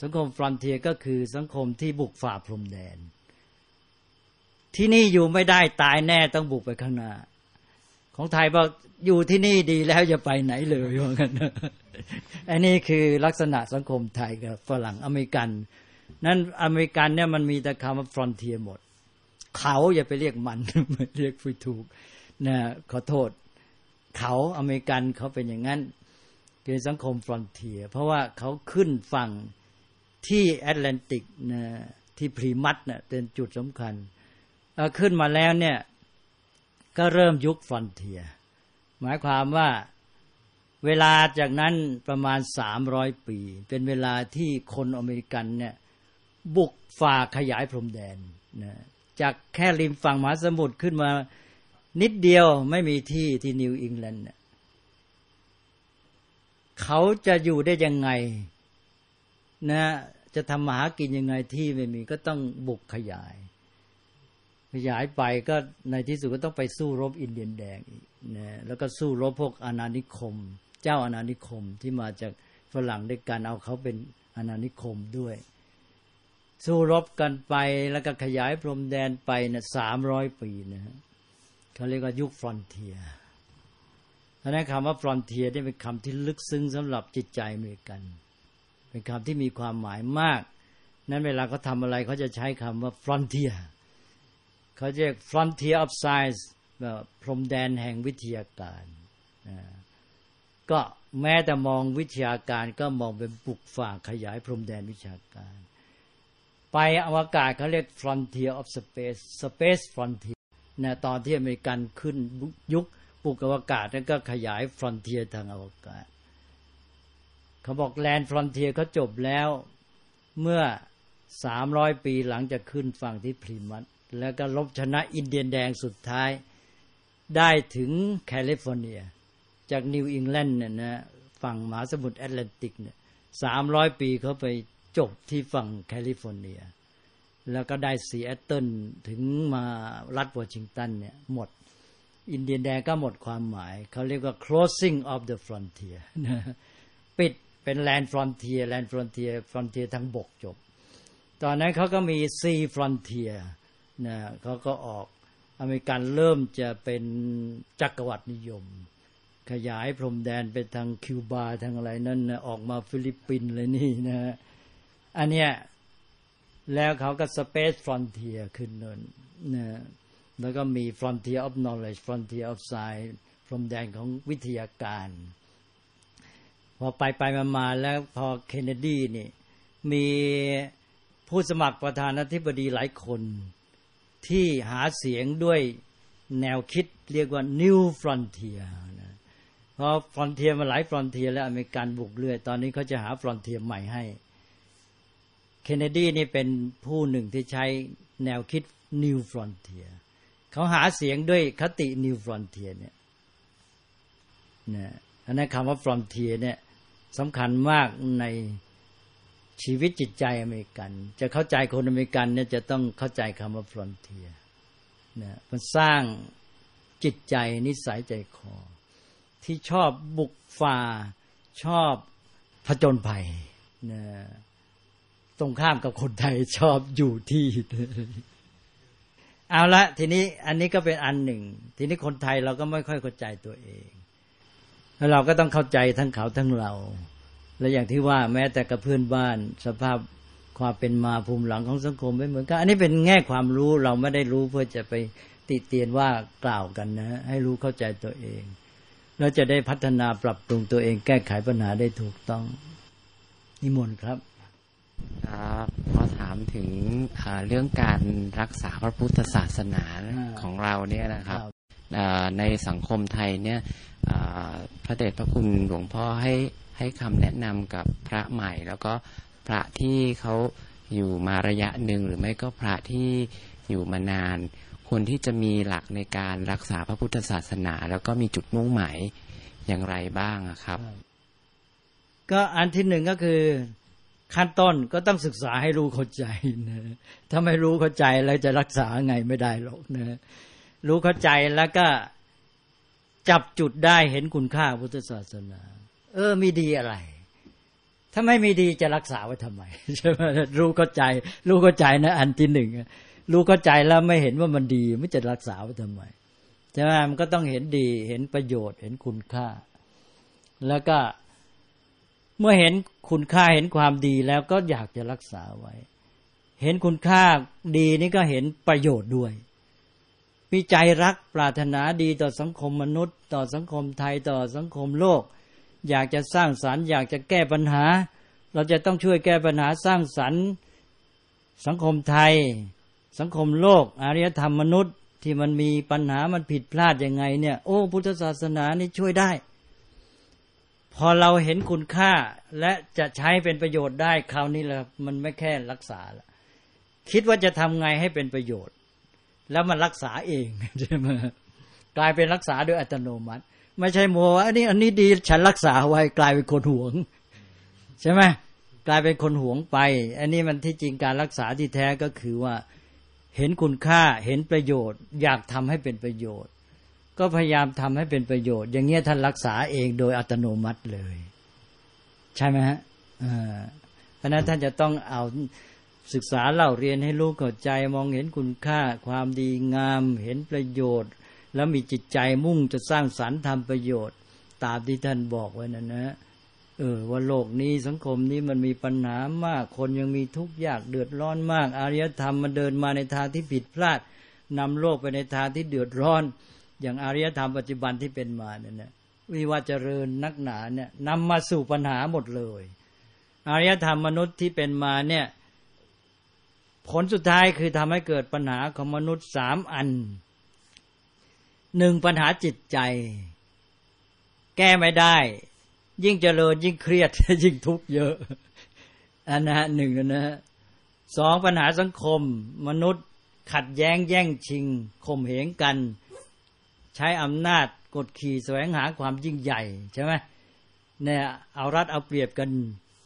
สังคมฟรอนเทียก็คือสังคมที่บุกฝ่าพรมแดน ที่นี่อยู่ไม่ได้ตายแน่ต้องบุกไปข้างหน้า ของไทยบอกอยู่ที่นี่ดีแล้วอย่าไปไหนเลยว่ากันอันนี้คือลักษณะสังคมไทยกับฝรั่งอเมริกัน นั้นอเมริกันเนี่ยมันมีแต่คำว่า frontier หมด เขาอย่าไปเรียกมันเรียกดูถูกนะขอโทษ เขาอเมริกันเขาเป็นอย่างนั้นเป็นสังคม frontier เพราะว่าเขาขึ้นฝั่งที่แอตแลนติกนะที่ Plymouth นะเป็นจุดสำคัญ ขึ้นมาแล้วเนี่ย ก็เริ่มยุค frontier หมายความว่าเวลาจากนั้นประมาณสามร้อยปี เป็นเวลาที่คนอเมริกันเนี่ยบุกฝ่าขยายพรมแดนนะจากแค่ริมฝั่งมหาสมุทรขึ้นมานิดเดียวไม่มีที่ที่นิวอิงแลนด์เขาจะอยู่ได้ยังไงนะจะทำมาหากินยังไงที่ไม่มีก็ต้องบุกขยาย ขยายไปก็ในที่สุดก็ต้องไปสู้รบอินเดียนแดงอีกนะแล้วก็สู้รบพวกอาณานิคม เจ้าอาณานิคมที่มาจากฝรั่งด้วยการเอาเขาเป็นอาณานิคมด้วย สู้รบกันไปแล้วก็ขยายพรมแดนไปนะสามร้อยปีนะฮะเขาเรียกว่ายุค frontier เพราะนั้นคำว่า frontier นี่เป็นคำที่ลึกซึ้งสำหรับจิตใจอเมริกัน เป็นคำที่มีความหมายมาก นั้นเวลาเขาทำอะไรเขาจะใช้คำว่า frontier เขาเรียก frontier of science แบบพรมแดนแห่งวิทยาการนะก็แม้แต่มองวิทยาการก็มองเป็นปลุกฝ่าขยายพรมแดนวิชาการ ไปอวกาศเขาเรียก frontier of space space frontier นะตอนที่อเมริกันขึ้นยุคปลุกอวกาศนั้นก็ขยาย frontier ทางอวกาศ เขาบอก land frontier เขาจบแล้วเมื่อสามร้อยปีหลังจากขึ้นฝั่งที่ Plymouth แล้วก็รบชนะอินเดียนแดงสุดท้าย ได้ถึงแคลิฟอร์เนีย จากนิวอิงแลนด์เนี่ยนะฝั่งมหาสมุทรแอตแลนติกเนี่ยสามร้อยปีเขาไปจบที่ฝั่งแคลิฟอร์เนีย แล้วก็ได้ซีแอตเทิลถึงมารัฐวอชิงตันเนี่ยหมด อินเดียนแดงก็หมดความหมาย เขาเรียกว่า closing of the frontier ปิดเป็น land frontier land frontier frontier ทางบกจบ ตอนนั้นเขาก็มี sea frontier นะเขาก็ออกอเมริกันเริ่มจะเป็นจักรวรรดินิยม ขยายพรมแดนไปทางคิวบาทางอะไรนั่นนะออกมาฟิลิปปินส์เลยนี่นะอันเนี้ยแล้วเขาก็ space frontier ขึ้นนั่นนะแล้วก็มี frontier of knowledge frontier of science พรมแดนของวิทยาการ พอไปไปมามาแล้วพอเคนเนดีนี่มีผู้สมัครประธานาธิบดีหลายคน ที่หาเสียงด้วยแนวคิดเรียกว่า New Frontier นะเพราะ frontier มาหลาย frontier แล้วอเมริกันบุกเรื่อยตอนนี้เขาจะหา frontier ใหม่ให้เคนเนดีนี่เป็นผู้หนึ่งที่ใช้แนวคิด New Frontier เขาหาเสียงด้วยคติ New Frontier เนี่ยนะอันนั้นคำว่า Frontier เนี่ยสำคัญมากใน ชีวิตจิตใจอเมริกัน จะเข้าใจคนอเมริกันเนี่ยจะต้องเข้าใจคำว่า Frontier นะมันสร้างจิตใจนิสัยใจคอ ที่ชอบบุกฝ่า ชอบผจญภัยนะตรงข้ามกับคนไทยชอบอยู่ที่ เอาละทีนี้อันนี้ก็เป็นอันหนึ่ง ทีนี้คนไทยเราก็ไม่ค่อยเข้าใจตัวเอง แล้วเราก็ต้องเข้าใจทั้งเขาทั้งเรา และอย่างที่ว่าแม้แต่กับเพื่อนบ้าน สภาพความเป็นมาภูมิหลังของสังคมไม่เหมือนกันอันนี้เป็นแง่ความรู้เราไม่ได้รู้เพื่อจะไปติเตียนว่ากล่าวกันนะ ให้รู้เข้าใจตัวเองแล้วจะได้พัฒนาปรับปรุงตัวเองแก้ไขปัญหาได้ถูกต้อง นิมนต์ครับครับพอถามถึงอ่าเรื่องการรักษาพระพุทธศาสนาอ่าของเราเนี่ยนะครับครับอ่าในสังคมไทยเนี่ยอ่าพระเดชพระคุณหลวงพ่อให้ ให้คำแนะนำกับพระใหม่ แล้วก็พระที่เขาอยู่มาระยะหนึ่งหรือไม่ก็พระที่อยู่มานานควรที่จะมีหลักในการรักษาพระพุทธศาสนา แล้วก็มีจุดมุ่งหมายอย่างไรบ้างครับ ก็อันที่หนึ่งก็คือขั้นต้นก็ต้องศึกษาให้รู้เข้าใจนะถ้าไม่รู้เข้าใจแล้วจะรักษาไงไม่ได้หรอกนะรู้เข้าใจแล้วก็จับจุดได้เห็นคุณค่าพุทธศาสนา เออ มีดีอะไร ถ้าไม่มีดีจะรักษาไว้ทำไมใช่ไหมรู้เข้าใจ รู้เข้าใจนะ อันที่หนึ่งรู้เข้าใจแล้วไม่เห็นว่ามันดีไม่จะรักษาไว้ทำไมใช่ไหมมันก็ต้องเห็นดีเห็นประโยชน์เห็นคุณค่า แล้วก็เมื่อเห็นคุณค่าเห็นความดีแล้วก็อยากจะรักษาไว้ เห็นคุณค่าดีนี่ก็เห็นประโยชน์ด้วยมีใจรักปรารถนาดีต่อสังคมมนุษย์ ต่อสังคมไทยต่อสังคมโลก อยากจะสร้างสรรค์อยากจะแก้ปัญหา เราจะต้องช่วยแก้ปัญหาสร้างสรรค์สังคมไทย สังคมโลก อารยธรรมมนุษย์ที่มันมีปัญหามันผิดพลาดยังไงเนี่ยโอ้พุทธศาสนานี่ช่วยได้ พอเราเห็นคุณค่าและจะใช้เป็นประโยชน์ได้คราวนี้แหละมันไม่แค่รักษาละคิดว่าจะทำไงให้เป็นประโยชน์ แล้วมันรักษาเองใช่ไหมกลายเป็นรักษาโดยอัตโนมัติ ไม่ใช่โมว่าอันนี้อันนี้ดีฉันรักษาไว้กลายเป็นคนหวง ใช่ไหมกลายเป็นคนหวงไป อันนี้มันที่จริงการรักษาที่แท้ก็คือว่าเห็นคุณค่าเห็นประโยชน์ อยากทำให้เป็นประโยชน์ ก็พยายามทำให้เป็นประโยชน์ อย่างเงี้ยท่านรักษาเองโดยอัตโนมัติเลย ใช่ไหมฮะเพราะนั้นท่านจะต้องเอาศึกษาเล่าเรียนให้รู้เข้าใจมองเห็นคุณค่า ความดีงาม เห็นประโยชน์ แล้วมีจิตใจมุ่งจะสร้างสรรค์ทำประโยชน์ ตามที่ท่านบอกไว้นั่นนะเออว่าโลกนี้สังคมนี้มันมีปัญหามาก คนยังมีทุกข์ยากเดือดร้อนมาก อารยธรรมมันเดินมาในทางที่ผิดพลาดนำโลกไปในทางที่เดือดร้อน อย่างอารยธรรมปัจจุบันที่เป็นมาเนี่ยนะวิวัฒเจริญนักหนาเนี่ยนำมาสู่ปัญหาหมดเลย อารยธรรมมนุษย์ที่เป็นมาเนี่ย ผลสุดท้ายคือทำให้เกิดปัญหาของมนุษย์สามอัน หนึ่งปัญหาจิตใจ แก้ไม่ได้ ยิ่งเจริญยิ่งเครียด ยิ่งทุกข์เยอะอันนะหนึ่งนะฮะสองปัญหาสังคม มนุษย์ขัดแย้งแย่งชิงข่มเหงกัน ใช้อำนาจกดขี่แสวงหาความยิ่งใหญ่ใช่ไหมเนี่ยเอารัดเอาเปรียบกัน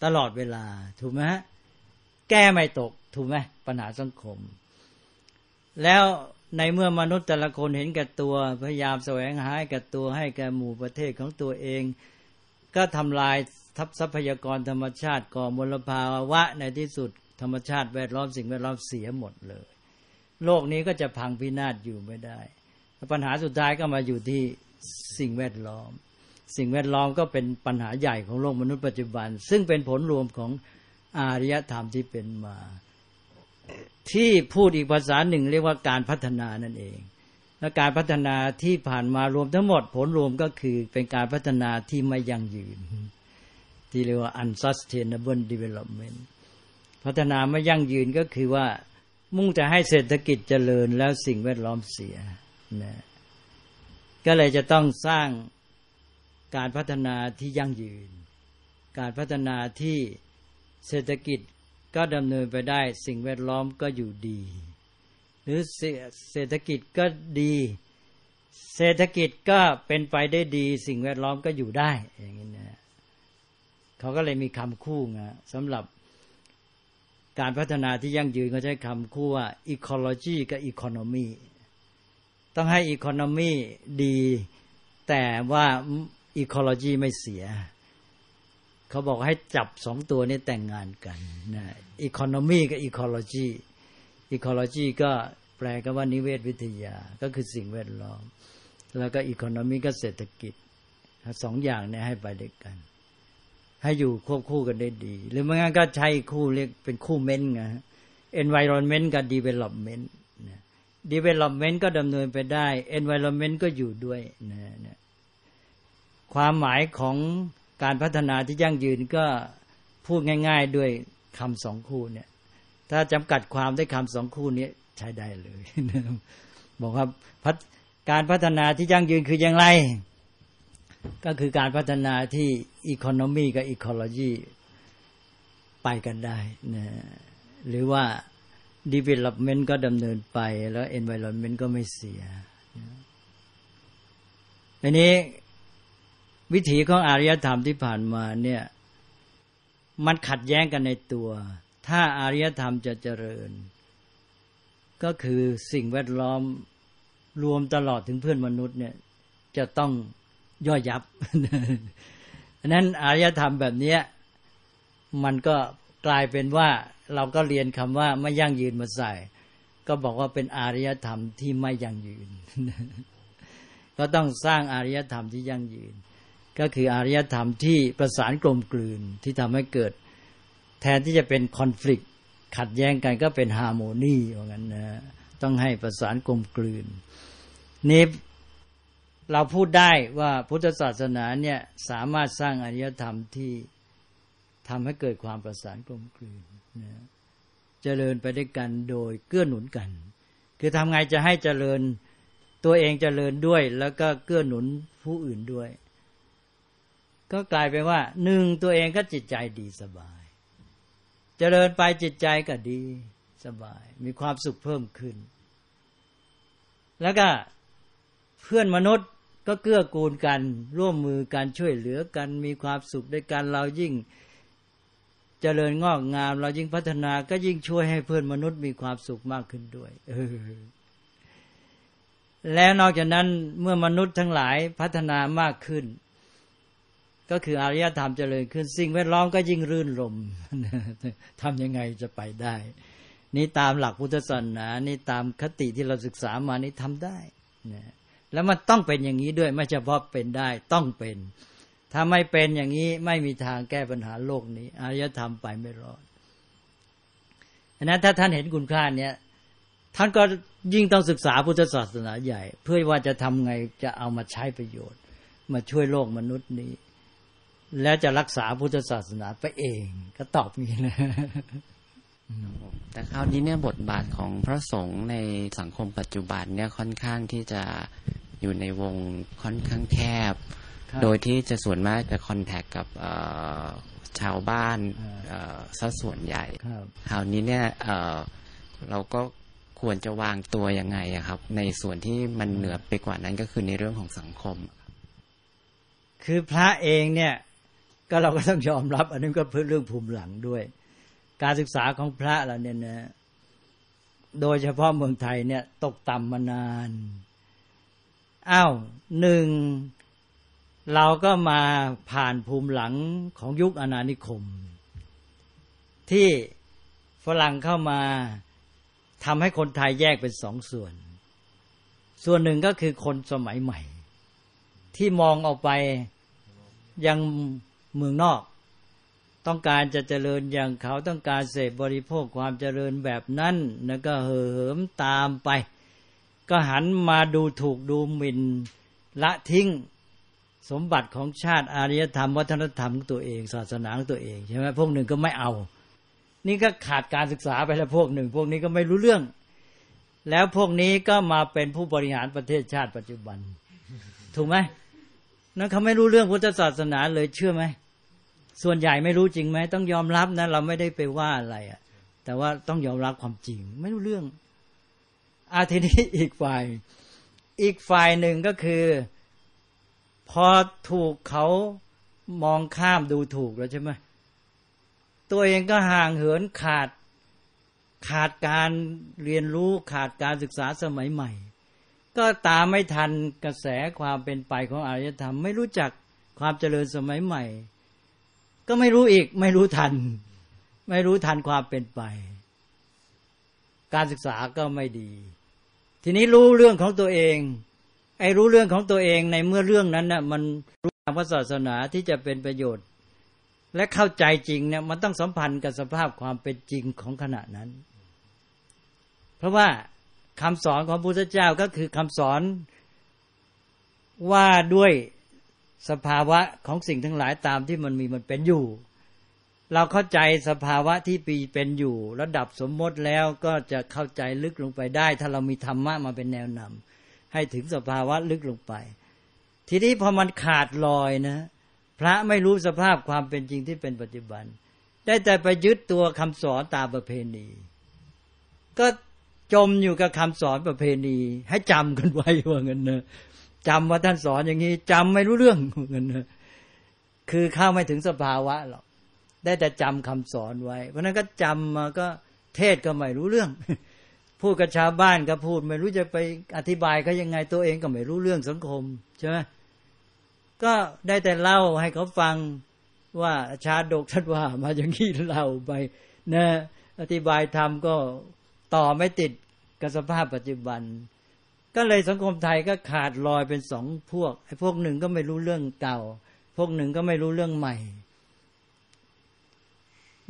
ตลอดเวลา ถูกไหมฮะแก้ไม่ตก ถูกไหมปัญหาสังคม แล้ว ในเมื่อมนุษย์แต่ละคนเห็นแก่ตัว พยายามแสวงหาแก่ตัวให้แก่หมู่ประเทศของตัวเอง ก็ทำลายทัพทรัพยากรธรรมชาติก่อมลภาวะในที่สุดธรรมชาติแวดล้อมสิ่งแวดล้อมเสียหมดเลย โลกนี้ก็จะพังพินาศอยู่ไม่ได้ ปัญหาสุดท้ายก็มาอยู่ที่สิ่งแวดล้อม สิ่งแวดล้อมก็เป็นปัญหาใหญ่ของโลกมนุษย์ปัจจุบัน ซึ่งเป็นผลรวมของอารยธรรมที่เป็นมา ที่พูดอีกภาษาหนึ่งเรียกว่าการพัฒนานั่นเอง และการพัฒนาที่ผ่านมารวมทั้งหมดผลรวมก็คือเป็นการพัฒนาที่ไม่ยั่งยืน ที่เรียกว่า unsustainable development พัฒนาไม่ยั่งยืนก็คือว่ามุ่งจะให้เศรษฐกิจเจริญแล้วสิ่งแวดล้อมเสียนะก็เลยจะต้องสร้างการพัฒนาที่ยั่งยืน การพัฒนาที่เศรษฐกิจ ก็ดำเนินไปได้สิ่งแวดล้อมก็อยู่ดี หรือเศรษฐกิจก็ดี เศรษฐกิจก็เป็นไปได้ดี สิ่งแวดล้อมก็อยู่ได้ อย่างนี้นะเขาก็เลยมีคำคู่นะสำหรับการพัฒนาที่ยั่งยืนเขาใช้คำคู่ว่า ecology กับ economy ต้องให้ economy ดี แต่ว่า ecology ไม่เสีย เขาบอกให้จับสองตัวนี้แต่งงานกันนะ economy กับ ecology อีโคโลจีก็แปลกันว่านิเวศวิทยาก็คือสิ่งแวดล้อม แล้วก็อีโคโนมีก็เศรษฐกิจสองอย่างเนี่ยให้ไปด้วยกัน ให้อยู่ควบคู่กันได้ดี หรือไม่งั้นก็ใช้คู่เรียกเป็นคู่เม้นไง environment กับ development development ก็ดำเนินไปได้ environment ก็อยู่ด้วยนะความหมายของ การพัฒนาที่ยั่งยืนก็พูดง่าย ๆด้วยคำสองคู่เนี่ย ถ้าจำกัดความได้คำสองคู่นี้ใช้ได้เลยบอกว่าการพัฒนาที่ยั่งยืนคืออย่างไร ก็คือการพัฒนาที่อีโคโนมีกับอีโคโลจีไปกันได้นะหรือว่า development ก็ดำเนินไปแล้ว environment ก็ไม่เสียอันนี้ วิถีของอารยธรรมที่ผ่านมาเนี่ย มันขัดแย้งกันในตัว ถ้าอารยธรรมจะเจริญ ก็คือสิ่งแวดล้อมรวมตลอดถึงเพื่อนมนุษย์เนี่ย จะต้องย่อยยับนนั้นอารยธรรมแบบนี้มันก็กลายเป็นว่าเราก็เรียนคำว่าไม่ยั่งยืนมาใส่ ก็บอกว่าเป็นอารยธรรมที่ไม่ยั่งยืน ก็ต้องสร้างอารยธรรมที่ยั่งยืน ก็คืออารยธรรมที่ประสานกลมกลืนที่ทำให้เกิด แทนที่จะเป็นคอน FLICT ขัดแย้งกันก็เป็นฮาร์โมนีอย่างนั้นนะต้องให้ประสานกลมกลืนนี้เราพูดได้ว่าพุทธศาสนาเนี่ยสามารถสร้างอารยธรรมที่ทำให้เกิดความประสานกลมกลืนนะเจริญไปด้วยกันโดยเกื้อหนุนกัน คือทำไงจะให้เจริญตัวเองเจริญด้วย แล้วก็เกื้อหนุนผู้อื่นด้วย ก็กลายเป็นว่าหนึ่งตัวเองก็จิตใจดีสบาย เจริญไปจิตใจก็ดีสบาย มีความสุขเพิ่มขึ้น แล้วก็เพื่อนมนุษย์ก็เกื้อกูลกัน ร่วมมือกันช่วยเหลือกัน มีความสุขด้วยกันเรายิ่งเจริญงอกงาม เรายิ่งพัฒนาก็ยิ่งช่วยให้เพื่อนมนุษย์มีความสุขมากขึ้นด้วยออแล้วนอกจากนั้นเมื่อมนุษย์ทั้งหลายพัฒนามากขึ้น ก็คืออารยธรรมเจริญขึ้น สิ่งแวดล้อมก็ยิ่งรื่นรมทำยังไงจะไปได้ นี่ตามหลักพุทธศาสนานี่ตามคติที่เราศึกษามานี่ทำได้นะแล้วมันต้องเป็นอย่างนี้ด้วยไม่เฉพาะเป็นได้ต้องเป็น ถ้าไม่เป็นอย่างนี้ไม่มีทางแก้ปัญหาโลกนี้ อารยธรรมไปไม่รอดฉะนั้นถ้าท่านเห็นคุณค่าเนี้ยท่านก็ยิ่งต้องศึกษาพุทธศาสนาใหญ่ เพื่อว่าจะทำไงจะเอามาใช้ประโยชน์ มาช่วยโลกมนุษย์นี้ แล้วจะรักษาพุทธศาสนาไปเอง ก็ตอบงี้นะแต่คราวนี้เนี่ยบทบาทของพระสงฆ์ในสังคมปัจจุบันเนี่ยค่อนข้างที่จะอยู่ในวงค่อนข้างแคบครับโดยที่จะส่วนมากจะคอนแทคกับเอ่อชาวบ้านอ่าเอ่อซะส่วนใหญ่ครับคราวนี้เนี่ยเอ่อเราก็ควรจะวางตัวยังไงอะครับ ในส่วนที่มันเหนือไปกว่านั้นก็คือในเรื่องของสังคม คือพระเองเนี่ย ก็เราก็ต้องยอมรับ อันนี้ก็เพื่อเรื่องภูมิหลังด้วย การศึกษาของพระเราเนี่ยนะ โดยเฉพาะเมืองไทยเนี่ย ตกต่ำมานานอ้าวหนึ่งเราก็มาผ่านภูมิหลังของยุคอาณานิคม ที่ฝรั่งเข้ามาทำให้คนไทยแยกเป็นสองส่วน ส่วนหนึ่งก็คือคนสมัยใหม่ ที่มองออกไปยัง เมืองนอก ต้องการจะเจริญอย่างเขาต้องการเสพบริโภคความเจริญแบบนั้นแล้วก็เหิมตามไป ก็หันมาดูถูกดูหมิ่นละทิ้งสมบัติของชาติอารยธรรม วัฒนธรรมของตัวเอง ศาสนาของตัวเองใช่ไหมพวกหนึ่งก็ไม่เอา นี่ก็ขาดการศึกษาไปแล้วพวกหนึ่ง พวกนี้ก็ไม่รู้เรื่อง แล้วพวกนี้ก็มาเป็นผู้บริหารประเทศชาติปัจจุบัน ถูกไหม นั่นเขาไม่รู้เรื่องพุทธศาสนาเลยเชื่อไหมส่วนใหญ่ไม่รู้จริงไหมต้องยอมรับนะ เราไม่ได้ไปว่าอะไรอะ แต่ว่าต้องยอมรับความจริง ไม่รู้เรื่องอาทีนี้อีกฝ่าย อีกฝ่ายหนึ่งก็คือ พอถูกเขามองข้ามดูถูกแล้วใช่ไหมตัวเองก็ห่างเหินขาดขาดการเรียนรู้ขาดการศึกษาสมัยใหม่ ก็ตามไม่ทันกระแสความเป็นไปของอารยธรรม ไม่รู้จักความเจริญสมัยใหม่ ก็ไม่รู้อีก ไม่รู้ทัน ไม่รู้ทันความเป็นไป การศึกษาก็ไม่ดี ทีนี้รู้เรื่องของตัวเอง ไอ้รู้เรื่องของตัวเองในเมื่อเรื่องนั้นน่ะมันรู้ทางพระศาสนาที่จะเป็นประโยชน์ และเข้าใจจริงเนี่ยมันต้องสัมพันธ์กับสภาพความเป็นจริงของขณะนั้น เพราะว่า คำสอนของพุทธเจ้าก็คือคำสอนว่าด้วยสภาวะของสิ่งทั้งหลายตามที่มันมีมันเป็นอยู่ เราเข้าใจสภาวะที่ปีเป็นอยู่ ระดับสมมติแล้วก็จะเข้าใจลึกลงไปได้ ถ้าเรามีธรรมะมาเป็นแนวนำให้ถึงสภาวะลึกลงไป ทีนี้พอมันขาดลอยนะ พระไม่รู้สภาพความเป็นจริงที่เป็นปัจจุบัน ได้แต่ไปยึดตัวคำสอนตามประเพณี ก็ จมอยู่กับคำสอนประเพณี ให้จำกันไว้ว่างั้นเนอะจำว่าท่านสอนอย่างนี้จำไม่รู้เรื่องว่างั้นเนอะคือเข้าไม่ถึงสภาวะหรอกได้แต่จำคำสอนไว้ เพราะนั้นก็จำมาก็เทศก็ไม่รู้เรื่อง พูดกับชาวบ้านก็พูด ไม่รู้จะไปอธิบายเขายังไงตัวเองก็ไม่รู้เรื่องสังคมใช่ไหมก็ได้แต่เล่าให้เขาฟังว่าชาดกท่านว่ามาอย่างนี้เล่าไปนะอธิบายธรรมก็ ต่อไม่ติดกับสภาพปัจจุบัน ก็เลยสังคมไทยก็ขาดลอยเป็นสองพวกไอ้พวกหนึ่งก็ไม่รู้เรื่องเก่า พวกหนึ่งก็ไม่รู้เรื่องใหม่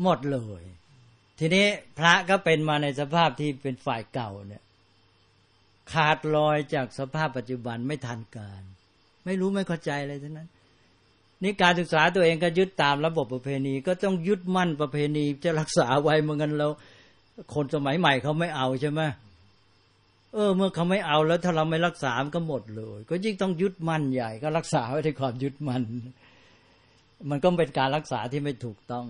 หมดเลย ทีนี้พระก็เป็นมาในสภาพที่เป็นฝ่ายเก่าเนี่ย ขาดลอยจากสภาพปัจจุบันไม่ทันการ ไม่รู้ไม่เข้าใจเลยทั้งนั้นนี่การศึกษาตัวเองก็ยึดตามระบบประเพณี ก็ต้องยึดมั่นประเพณีจะรักษาไว้เมื่อกันเรา คนสมัยใหม่เขาไม่เอาใช่ไหมเออ เมื่อเขาไม่เอาแล้วถ้าเราไม่รักษามันก็หมดเลย ก็ยิ่งต้องยึดมั่นใหญ่ ก็รักษาไว้ในความยึดมั่นมันก็เป็นการรักษาที่ไม่ถูกต้อง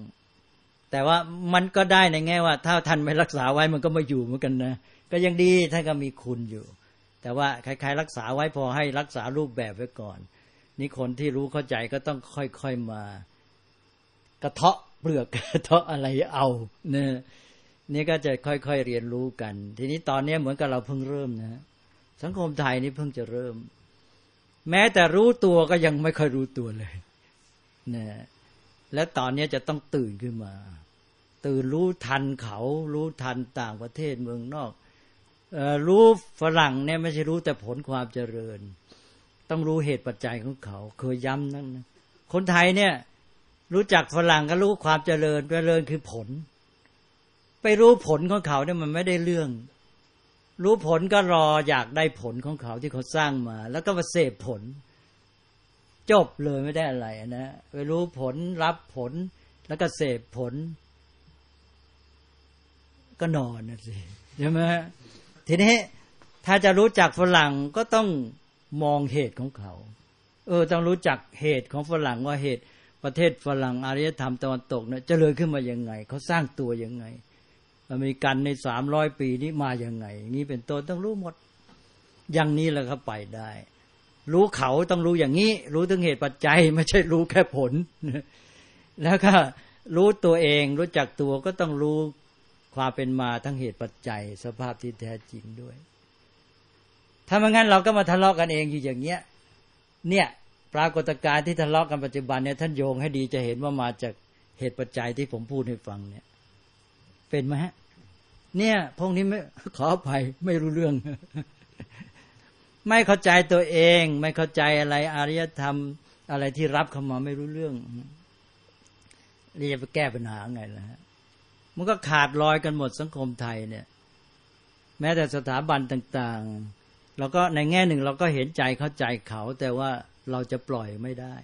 แต่ว่ามันก็ได้ในแง่ว่า ถ้าท่านไม่รักษาไว้มันก็ไม่อยู่เหมือนกันนะก็ยังดีท่านก็มีคุณอยู่ แต่ว่าใครๆรักษาไว้พอให้รักษารูปแบบไว้ก่อน นี่คนที่รู้เข้าใจก็ต้องค่อยๆมา กระเทาะเปลือกกระเทาะอะไรเอาเนี่ย นี่ก็จะค่อยๆเรียนรู้กัน ทีนี้ตอนนี้เหมือนกับเราเพิ่งเริ่มนะ สังคมไทยนี่เพิ่งจะเริ่ม แม้แต่รู้ตัวก็ยังไม่ค่อยรู้ตัวเลยนะและตอนนี้จะต้องตื่นขึ้นมา ตื่นรู้ทันเขา รู้ทันต่างประเทศเมืองนอกรู้ฝรั่งเนี่ยไม่ใช่รู้แต่ผลความเจริญ ต้องรู้เหตุปัจจัยของเขา เคยย้ำนั่นนะคนไทยเนี่ย รู้จักฝรั่งก็รู้ความเจริญเจริญคือผล ไปรู้ผลของเขาเนี่ยมันไม่ได้เรื่อง รู้ผลก็รออยากได้ผลของเขาที่เขาสร้างมา แล้วก็มาเสพผล จบเลยไม่ได้อะไรนะไปรู้ผลรับผล แล้วก็เสพผล ก็นอนนะสิใช่ไหมทีนี้ถ้าจะรู้จักฝรั่งก็ต้องมองเหตุของเขา เออ ต้องรู้จักเหตุของฝรั่งว่าเหตุประเทศฝรั่งอารยธรรมตะวันตกเนี่ยเจริญขึ้นมายังไง เขาสร้างตัวยังไง อเมริกันในสามร้อยปีนี้มาอย่างไงนี้เป็นต้นต้องรู้หมด อย่างนี้แล้วก็ไปได้ รู้เขาต้องรู้อย่างนี้ รู้ถึงเหตุปัจจัย ไม่ใช่รู้แค่ผล แล้วก็รู้ตัวเองรู้จักตัวก็ต้องรู้ความเป็นมาทั้งเหตุปัจจัย สภาพที่แท้จริงด้วย ถ้าไม่งั้นเราก็มาทะเลาะกันเองอยู่อย่างเนี้ย เนี่ย ปรากฏการณ์ที่ทะเลาะกันปัจจุบันเนี่ยท่านโยงให้ดีจะเห็นว่ามาจากเหตุปัจจัยที่ผมพูดให้ฟังเนี่ย เป็นไหมฮะ เนี่ยพวกนี้ไม่ขออภัยไม่รู้เรื่อง ไม่เข้าใจตัวเอง ไม่เข้าใจอะไรอารยธรรม อะไรที่รับเข้ามาไม่รู้เรื่องนี่จะไปแก้ปัญหาไงล่ะฮะมันก็ขาดลอยกันหมดสังคมไทยเนี่ย แม้แต่สถาบันต่าง ๆ เราก็ในแง่หนึ่งเราก็เห็นใจเข้าใจเขา แต่ว่าเราจะปล่อยไม่ได้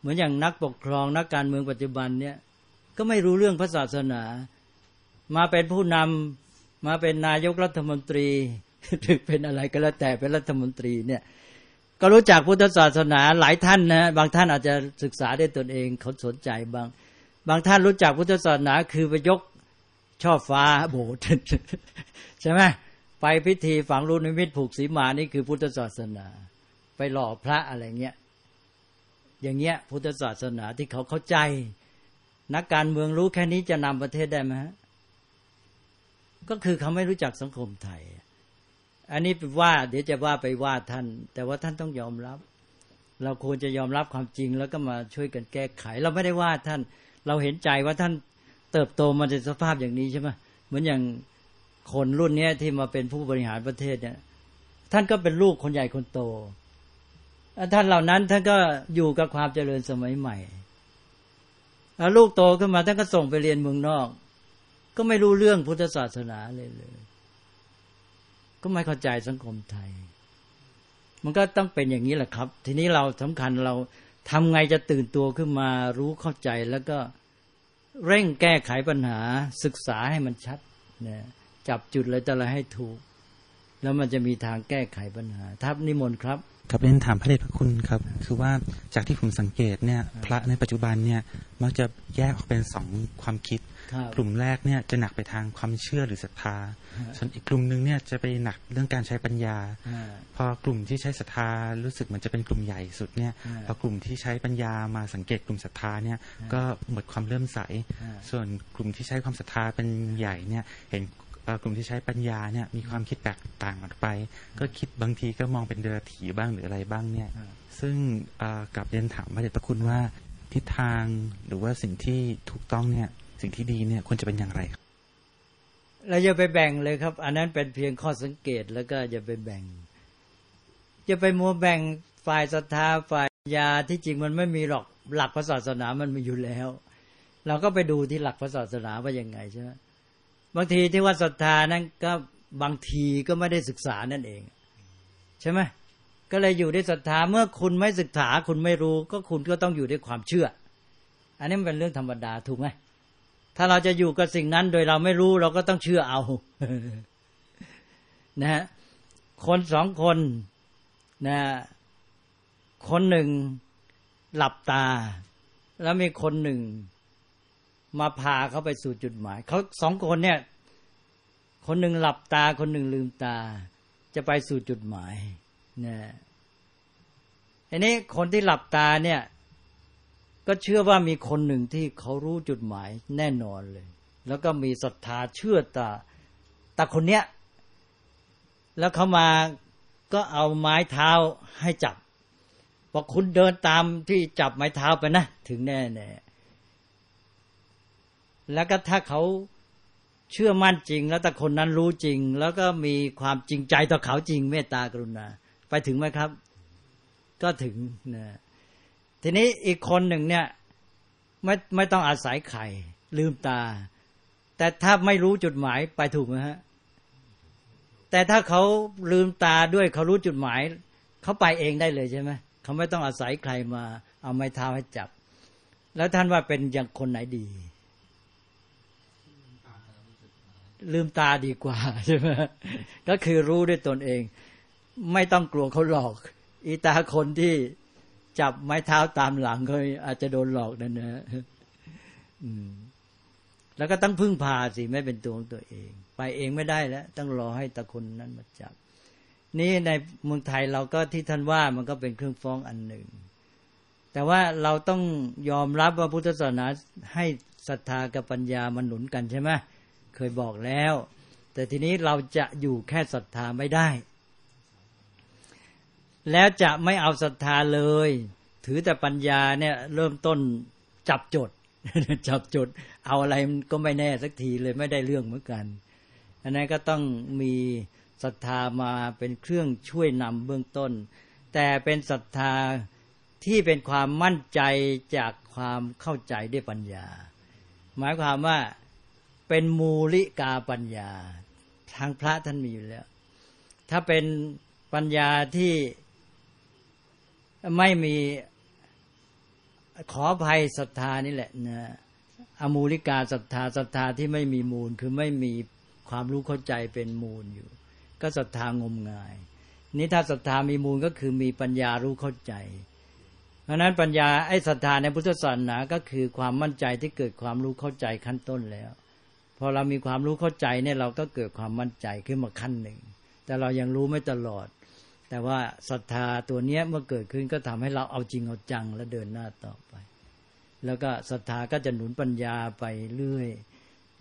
เหมือนอย่างนักปกครองนักการเมืองปัจจุบันเนี่ย ก็ไม่รู้เรื่องพระศาสนา มาเป็นผู้นำมาเป็นนายกรัฐมนตรีถึงเป็นอะไรก็แล้วแต่เป็นรัฐมนตรีเนี่ย ก็รู้จักพุทธศาสนาหลายท่านนะบางท่านอาจจะศึกษาได้ตนเองเขาสนใจบาง บางท่านรู้จักพุทธศาสนาคือไปยกช่อฟ้าโบสถ์ใช่ไหมไปพิธีฝังลูกนิมิตผูกสีมานี่คือพุทธศาสนา ไปหล่อพระอะไรเงี้ยอย่างเงี้ยพุทธศาสนาที่เขาเข้าใจ นักการเมืองรู้แค่นี้จะนำประเทศได้ไหมฮะ ก็คือเขาไม่รู้จักสังคมไทย อันนี้ว่า เดี๋ยวจะว่าไปว่าท่าน แต่ว่าท่านต้องยอมรับ เราควรจะยอมรับความจริงแล้วก็มาช่วยกันแก้ไข เราไม่ได้ว่าท่าน เราเห็นใจว่าท่านเติบโตมาในสภาพอย่างนี้ใช่ไหมเหมือนอย่างคนรุ่นนี้ที่มาเป็นผู้บริหารประเทศเนี่ย ท่านก็เป็นลูกคนใหญ่คนโตท่านเหล่านั้นท่านก็อยู่กับความเจริญสมัยใหม่ แล้วลูกโตขึ้นมาท่านก็ส่งไปเรียนเมืองนอก ก็ไม่รู้เรื่องพุทธศาสนาเลยเลย ก็ไม่เข้าใจสังคมไทย มันก็ต้องเป็นอย่างนี้แหละครับ ทีนี้เราสำคัญเราทำไงจะตื่นตัวขึ้นมารู้เข้าใจแล้วก็เร่งแก้ไขปัญหาศึกษาให้มันชัดนีจับจุดเลยแต่ละให้ถูก แล้วมันจะมีทางแก้ไขปัญหา ทับนิมนต์ครับครับเรียนถามพระเดชพระคุณครับ คือว่าจากที่ผมสังเกตเนี่ย พระในปัจจุบันเนี่ยมักจะแยกออกเป็นสองความคิด กลุ่มแรกเนี่ยจะหนักไปทางความเชื่อหรือศรัทธา ส่วนอีกกลุ่มหนึ่งเนี่ยจะไปหนักเรื่องการใช้ปัญญาอ่าพอกลุ่มที่ใช้ศรัทธารู้สึกเหมันจะเป็นกลุ่มใหญ่สุดเนี่ยอ่าพอกลุ่มที่ใช้ปัญญามาสังเกตกลุ่มศรัทธาเนี่ยก็หมดความเลื่อมใสอ่าส่วนกลุ่มที่ใช้ความศรัทธาเป็นใหญ่เนี่ยเห็นเอ่อกลุ่มที่ใช้ปัญญาเนี่ยมีความคิดแตกต่างออกไป ก็คิดบางทีก็มองเป็นเดรัจฉีบ้างหรืออะไรบ้างเนี่ยอ่าซึ่งเอ่อกลับเรียนถามพระเดชพระคุณว่าทิศทางหรือว่าสิ่งที่ถูกต้องเนี่ย สิ่งที่ดีเนี่ยควรจะเป็นอย่างไรครับเราอย่าไปแบ่งเลยครับ อันนั้นเป็นเพียงข้อสังเกตแล้วก็อย่าไปแบ่งอย่าไปมัวแบ่งฝ่ายศรัทธาฝ่ายปัญญาที่จริงมันไม่มีหรอกหลักพระศาสนามันมีอยู่แล้ว เราก็ไปดูที่หลักพระศาสนาว่ายังไงใช่ไหมบางทีที่ว่าศรัทธานั้นก็บางทีก็ไม่ได้ศึกษานั่นเอง ใช่ไหมก็เลยอยู่ด้วยศรัทธาเมื่อคุณไม่ศึกษาคุณไม่รู้ ก็คุณก็ต้องอยู่ด้วยความเชื่อ อันนี้มันเป็นเรื่องธรรมดาถูกไหม ถ้าเราจะอยู่กับสิ่งนั้นโดยเราไม่รู้เราก็ต้องเชื่อเอา นะฮะคนสองคนนะคนหนึ่งหลับตา แล้วมีคนหนึ่ง มาพาเขาไปสู่จุดหมาย เขาสองคนเนี่ย คนหนึ่งหลับตา คนหนึ่งลืมตา จะไปสู่จุดหมายนะอันนี้คนที่หลับตาเนี่ย ก็เชื่อว่ามีคนหนึ่งที่เขารู้จุดหมายแน่นอนเลย แล้วก็มีศรัทธาเชื่อตาตาคนเนี้ย แล้วเขามาก็เอาไม้เท้าให้จับบอกคุณเดินตามที่จับไม้เท้าไปนะ ถึงแน่แน่แล้วก็ถ้าเขาเชื่อมั่นจริง แล้วแต่คนนั้นรู้จริง แล้วก็มีความจริงใจต่อเขาจริงเมตตากรุณา ไปถึงไหมครับ ก็ถึงนะ ทีนี้อีกคนหนึ่งเนี่ยไม่ไม่ต้องอาศัยไข่ ลืมตา แต่ถ้าไม่รู้จุดหมายไปถูกไหมฮะ แต่ถ้าเขาลืมตาด้วยเขารู้จุดหมาย เขาไปเองได้เลยใช่ไหมเขาไม่ต้องอาศัยใครมา เอาไม้เท้าให้จับ แล้วท่านว่าเป็นอย่างคนไหนดี ลืมตาดีกว่าใช่ไหมก็คือรู้ด้วยตนเอง ไม่ต้องกลัวเขาหลอก อีตาคนที่ จับไม้เท้าตามหลังเขาอาจจะโดนหลอกนั่นนะแล้วก็ต้องพึ่งพาสิไม่เป็นตัวของตัวเอง ไปเองไม่ได้แล้ว ต้องรอให้ตาคนนั้นมาจับ นี่ในเมืองไทยเราก็ที่ท่านว่ามันก็เป็นเครื่องฟ้องอันหนึ่ง แต่ว่าเราต้องยอมรับว่าพุทธศาสนาให้ศรัทธากับปัญญามันหนุนกันใช่ไหมเคยบอกแล้ว แต่ทีนี้เราจะอยู่แค่ศรัทธาไม่ได้ แล้วจะไม่เอาศรัทธาเลย ถือแต่ปัญญาเนี่ยเริ่มต้นจับจด จับจด เอาอะไรมันก็ไม่แน่สักทีเลยไม่ได้เรื่องเหมือนกันอันนั้นก็ต้องมีศรัทธามาเป็นเครื่องช่วยนำเบื้องต้น แต่เป็นศรัทธาที่เป็นความมั่นใจจากความเข้าใจด้วยปัญญา หมายความว่าเป็นมูลิกาปัญญาทางพระท่านมีอยู่แล้ว ถ้าเป็นปัญญาที่ ไม่มีขอภัยศรัทธานี่แหละนะอมูลิกาศรัทธาศรัทธาที่ไม่มีมูลคือไม่มีความรู้เข้าใจเป็นมูลอยู่ ก็ศรัทธางมงาย นี่ถ้าศรัทธามีมูลก็คือมีปัญญารู้เข้าใจ เพราะนั้นปัญญาไอ้ศรัทธาในพุทธศาสนาก็คือความมั่นใจที่เกิดความรู้เข้าใจขั้นต้นแล้ว พอเรามีความรู้เข้าใจเนี่ยเราก็เกิดความมั่นใจขึ้นมาขั้นหนึ่ง แต่เรายังรู้ไม่ตลอด แต่ว่าศรัทธาตัวเนี้ยเมื่อเกิดขึ้นก็ทำให้เราเอาจริงเอาจังและเดินหน้าต่อไป แล้วก็ศรัทธาก็จะหนุนปัญญาไปเรื่อย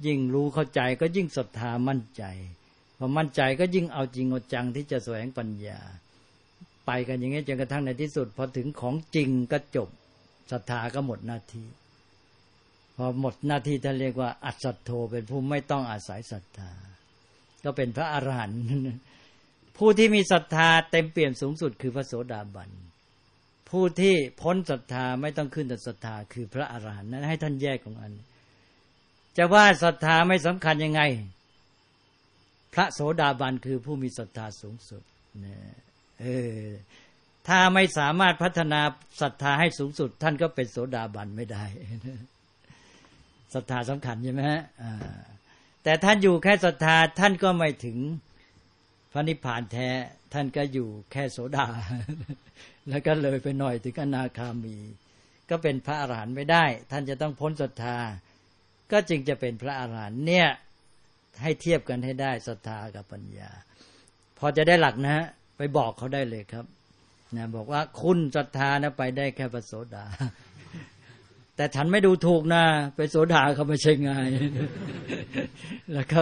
ยิ่งรู้เข้าใจก็ยิ่งศรัทธามั่นใจพอมั่นใจก็ยิ่งเอาจริงเอาจังที่จะแสวงปัญญา ไปกันอย่างนี้จนกระทั่งในที่สุดพอถึงของจริงก็จบศรัทธาก็หมดหน้าที่พอหมดหน้าที่ท่านเรียกว่า อัศโธเป็นผู้ไม่ต้องอาศัยศรัทธา ก็เป็นพระอรหันต์ ผู้ที่มีศรัทธาเต็มเปี่ยมสูงสุดคือพระโสดาบัน ผู้ที่พ้นศรัทธาไม่ต้องขึ้นแต่ศรัทธาคือพระอรหันต์นั้นให้ท่านแยกของอัน จะว่าศรัทธาไม่สำคัญยังไง พระโสดาบันคือผู้มีศรัทธาสูงสุดนะเออถ้าไม่สามารถพัฒนาศรัทธาให้สูงสุด ท่านก็เป็นโสดาบันไม่ได้ศรัทธาสำคัญใช่ไหมฮะแต่ท่านอยู่แค่ศรัทธาท่านก็ไม่ถึง พระนิพพานแท้ท่านก็อยู่แค่โสดา แล้วก็เลยไปหน่อยถึงอนาคามี ก็เป็นพระอรหันต์ไม่ได้ ท่านจะต้องพ้นศรัทธา ก็จึงจะเป็นพระอรหันต์เนี่ยให้เทียบกันให้ได้ศรัทธากับปัญญา พอจะได้หลักนะฮะไปบอกเขาได้เลยครับนะบอกว่าคุณศรัทธานะไปได้แค่พระโสดา แต่ฉันไม่ดูถูกนะไปโสดาเขาไม่ใช่ง่ายแล้วก็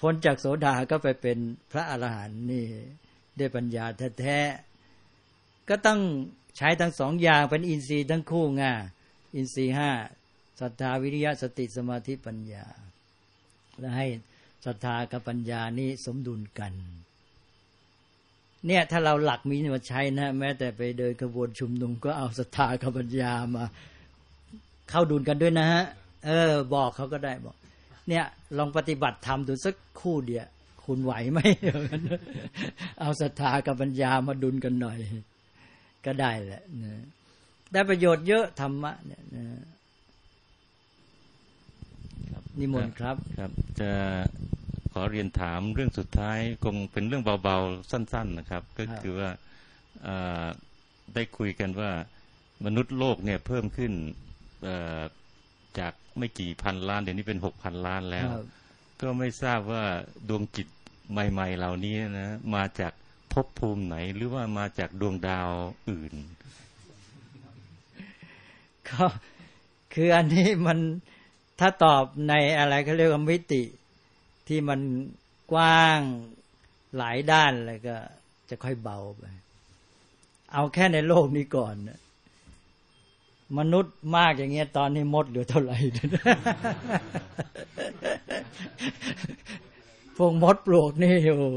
พ้นจากโสดาก็ไปเป็นพระอรหันต์นี่ได้ปัญญาแท้ๆก็ต้องใช้ทั้งสองอย่างเป็นอินทรีย์ทั้งคู่ไงอินทรีย์ห้าศรัทธาวิริยะสติสมาธิปัญญา และให้ศรัทธากับปัญญานี่สมดุลกัน เนี่ยถ้าเราหลักมีมาใช้นะแม้แต่ไปเดินขบวนชุมนุมก็เอาศรัทธากับปัญญามา เข้าดุลกันด้วยนะฮะเออ บอกเขาก็ได้บอก เนี่ยลองปฏิบัติธรรมดูสักคู่เดียวคุณไหวไหมเอาศรัทธากับปัญญามาดุลกันหน่อย ก็ได้แหละนะได้ประโยชน์เยอะธรรมะเนี่ยนะนิมนต์ครับครับ จะขอเรียนถามเรื่องสุดท้ายคงเป็นเรื่องเบาๆ สั้น ๆ นะครับ ก็คือว่าเอ่อได้คุยกันว่ามนุษย์โลกเนี่ยเพิ่มขึ้นเอ่อจาก ไม่กี่พันล้านเดี๋ยวนี้เป็นหกพันล้านแล้วครับก็ไม่ทราบว่าดวงจิตใหม่ ๆ เหล่านี้นะมาจากภพภูมิไหนหรือว่ามาจากดวงดาวอื่นก็คืออันนี้มันถ้าตอบในอะไรเขาเรียกว่ามิติที่มันกว้างหลายด้านแล้วก็จะค่อยเบาไป เอาแค่ในโลกนี้ก่อนนะ มนุษย์มากอย่างเงี้ยตอนนี้มดเหลือเท่าไหร่พวกมดปลวกนี่โอ้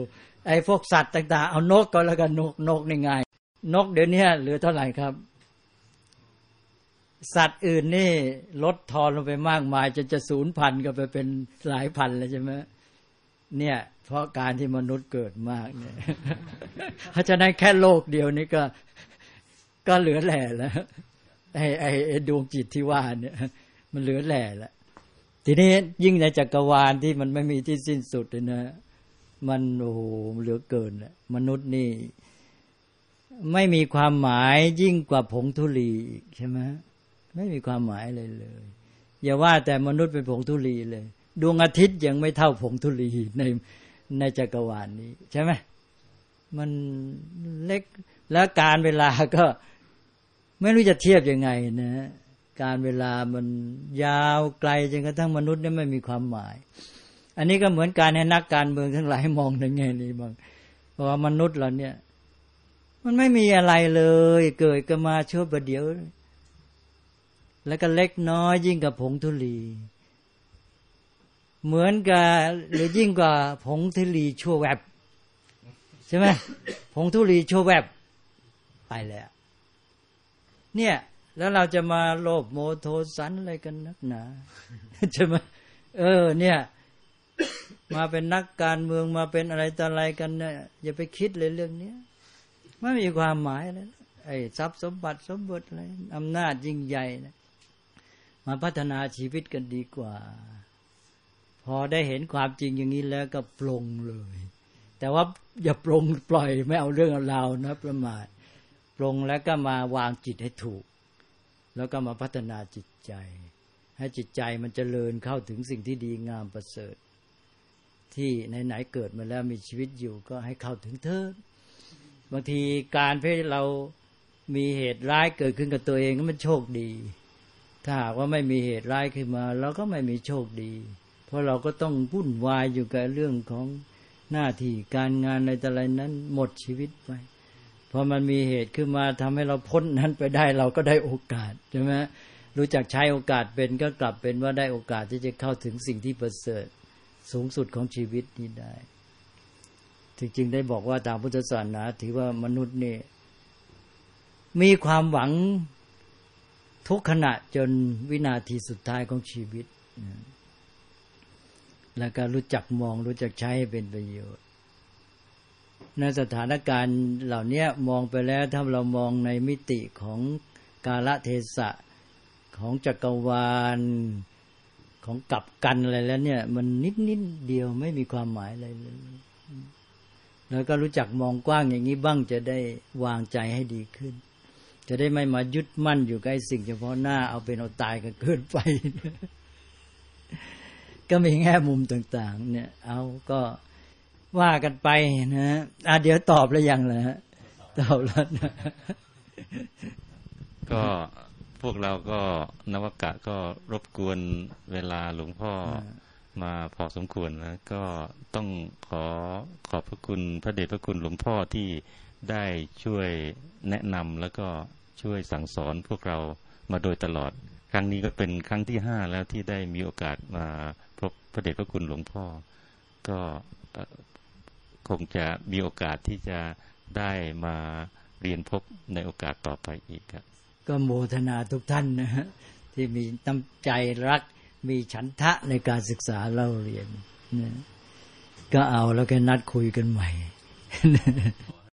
ไอ้พวกสัตว์ต่าง ๆ เอานกก็แล้วกันนกนกนี่ไงนกเดี๋ยวนี้เหลือเท่าไหร่ครับ สัตว์อื่นนี่ลดทอนลงไปมากมายจนจะศูนย์พันก็ไปเป็นหลายพันเลยใช่ไหมเนี่ย เพราะการที่มนุษย์เกิดมากเนี่ยเพราะฉะนั้นแค่โลกเดียวนี่ก็ ก็เหลือแหล่แล้ว ไอ้ไอ้ดวงจิตที่ว่าเนี่ย มันเหลือแหล่ล้วทีนี้ยิ่งในจักรวาลที่มันไม่มีที่สิ้นสุดเลยนะมันโอ้โหเหลือเกินแหละมนุษย์นี่ ไม่มีความหมายยิ่งกว่าผงธุลีอีกใช่ไหมไม่มีความหมายเลยเลย อย่าว่าแต่มนุษย์เป็นผงธุลีเลย ดวงอาทิตย์ยังไม่เท่าผงธุลีในในจักรวาลนี้ ใช่ไหมมันเล็กแล้วการเวลาก็ ไม่รู้จะเทียบยังไงนะการเวลามันยาวไกลจนกระทั่งมนุษย์นี่ไม่มีความหมาย อันนี้ก็เหมือนการให้นักการเมืองทั้งหลายมองในแง่นี้บ้างเพราะว่ามนุษย์เราเนี่ย มันไม่มีอะไรเลย เกิดก็มาชั่วประเดี๋ยว แล้วก็เล็กน้อยยิ่งกับผงธุลีเหมือนกับหรือยิ่งกว่าผงธุลีชั่วแวบ ใช่ไหมผงธุลีชั่วแวบไปแล้ว เนี่ย แล้วเราจะมาโลภโมโทสันอะไรกันนักหนาใช่ไหมเออ เนี่ย มาเป็นนักการเมืองมาเป็นอะไรต่ออะไรกันเนี่ยอย่าไปคิดเลยเรื่องเนี้ยไม่มีความหมายเลยไอ้ทรัพย์สมบัติสมบัติอะไรอำนาจยิ่งใหญ่นะมาพัฒนาชีวิตกันดีกว่า พอได้เห็นความจริงอย่างนี้แล้วก็ปลงเลย แต่ว่าอย่าปลงปล่อยไม่เอาเรื่องเอาราวนะประมาท ลงแล้วก็มาวางจิตให้ถูก แล้วก็มาพัฒนาจิตใจ ให้จิตใจมันจเจริญเข้าถึงสิ่งที่ดีงามประเสริฐ ที่ไหนๆเกิดมาแล้วมีชีวิตอยู่ก็ให้เข้าถึงเถิดบางทีการเพื่เรามีเหตุร้ายเกิดขึ้นกับตัวเองก็มันโชคดี ถ้าหากว่าไม่มีเหตุร้ายขึ้นมาเราก็ไม่มีโชคดี เพราะเราก็ต้องวุ่นวายอยู่กับเรื่องของหน้าที่การงานในแต่ละนั้นหมดชีวิตไป พอมันมีเหตุขึ้นมาทำให้เราพ้นนั้นไปได้เราก็ได้โอกาสใช่ไหมรู้จักใช้โอกาสเป็นก็กลับเป็นว่าได้โอกาสที่จะเข้าถึงสิ่งที่ประเสริฐสูงสุดของชีวิตนี้ได้ถึงจึงได้บอกว่าตามพุทธศาสนาถือว่ามนุษย์นี่มีความหวังทุกขณะจนวินาทีสุดท้ายของชีวิต แล้วก็รู้จักมองรู้จักใช้ให้เป็นประโยชน์ ในสถานการณ์เหล่านี้มองไปแล้วถ้าเรามองในมิติของกาลเทศะของจักรวาลของกลับกันอะไรแล้วเนี่ย มันนิดนิดเดียวไม่มีความหมายอะไรเลย แล้วก็รู้จักมองกว้างอย่างนี้บ้างจะได้วางใจให้ดีขึ้น จะได้ไม่มายึดมั่นอยู่กับสิ่ง เฉพาะหน้าเอาเป็นเอาตายกันเกินไป ก็มีแง่มุมต่าง ๆ เนี่ย เอาก็ ว่ากันไปนะอะเดี๋ยวตอบแล้วยังเลยฮะตอบแล้วนะก็พวกเราก็นวกะก็รบกวนเวลาหลวงพ่อมาพอสมควรนะก็ต้องขอขอบพระคุณพระเดชพระคุณหลวงพ่อที่ได้ช่วยแนะนำแล้วก็ช่วยสั่งสอนพวกเรามาโดยตลอด ครั้งนี้ก็เป็นครั้งที่ห้าแล้วที่ได้มีโอกาสมาพบพระเดชพระคุณหลวงพ่อ ก็ คงจะมีโอกาสที่จะได้มาเรียนพบในโอกาสต่อไปอีกครับ ก็โมทนาทุกท่านนะฮะที่มีน้ำใจรัก มีฉันทะในการศึกษาเล่าเรียนนะก็เอาแล้วก็นัดคุยกันใหม่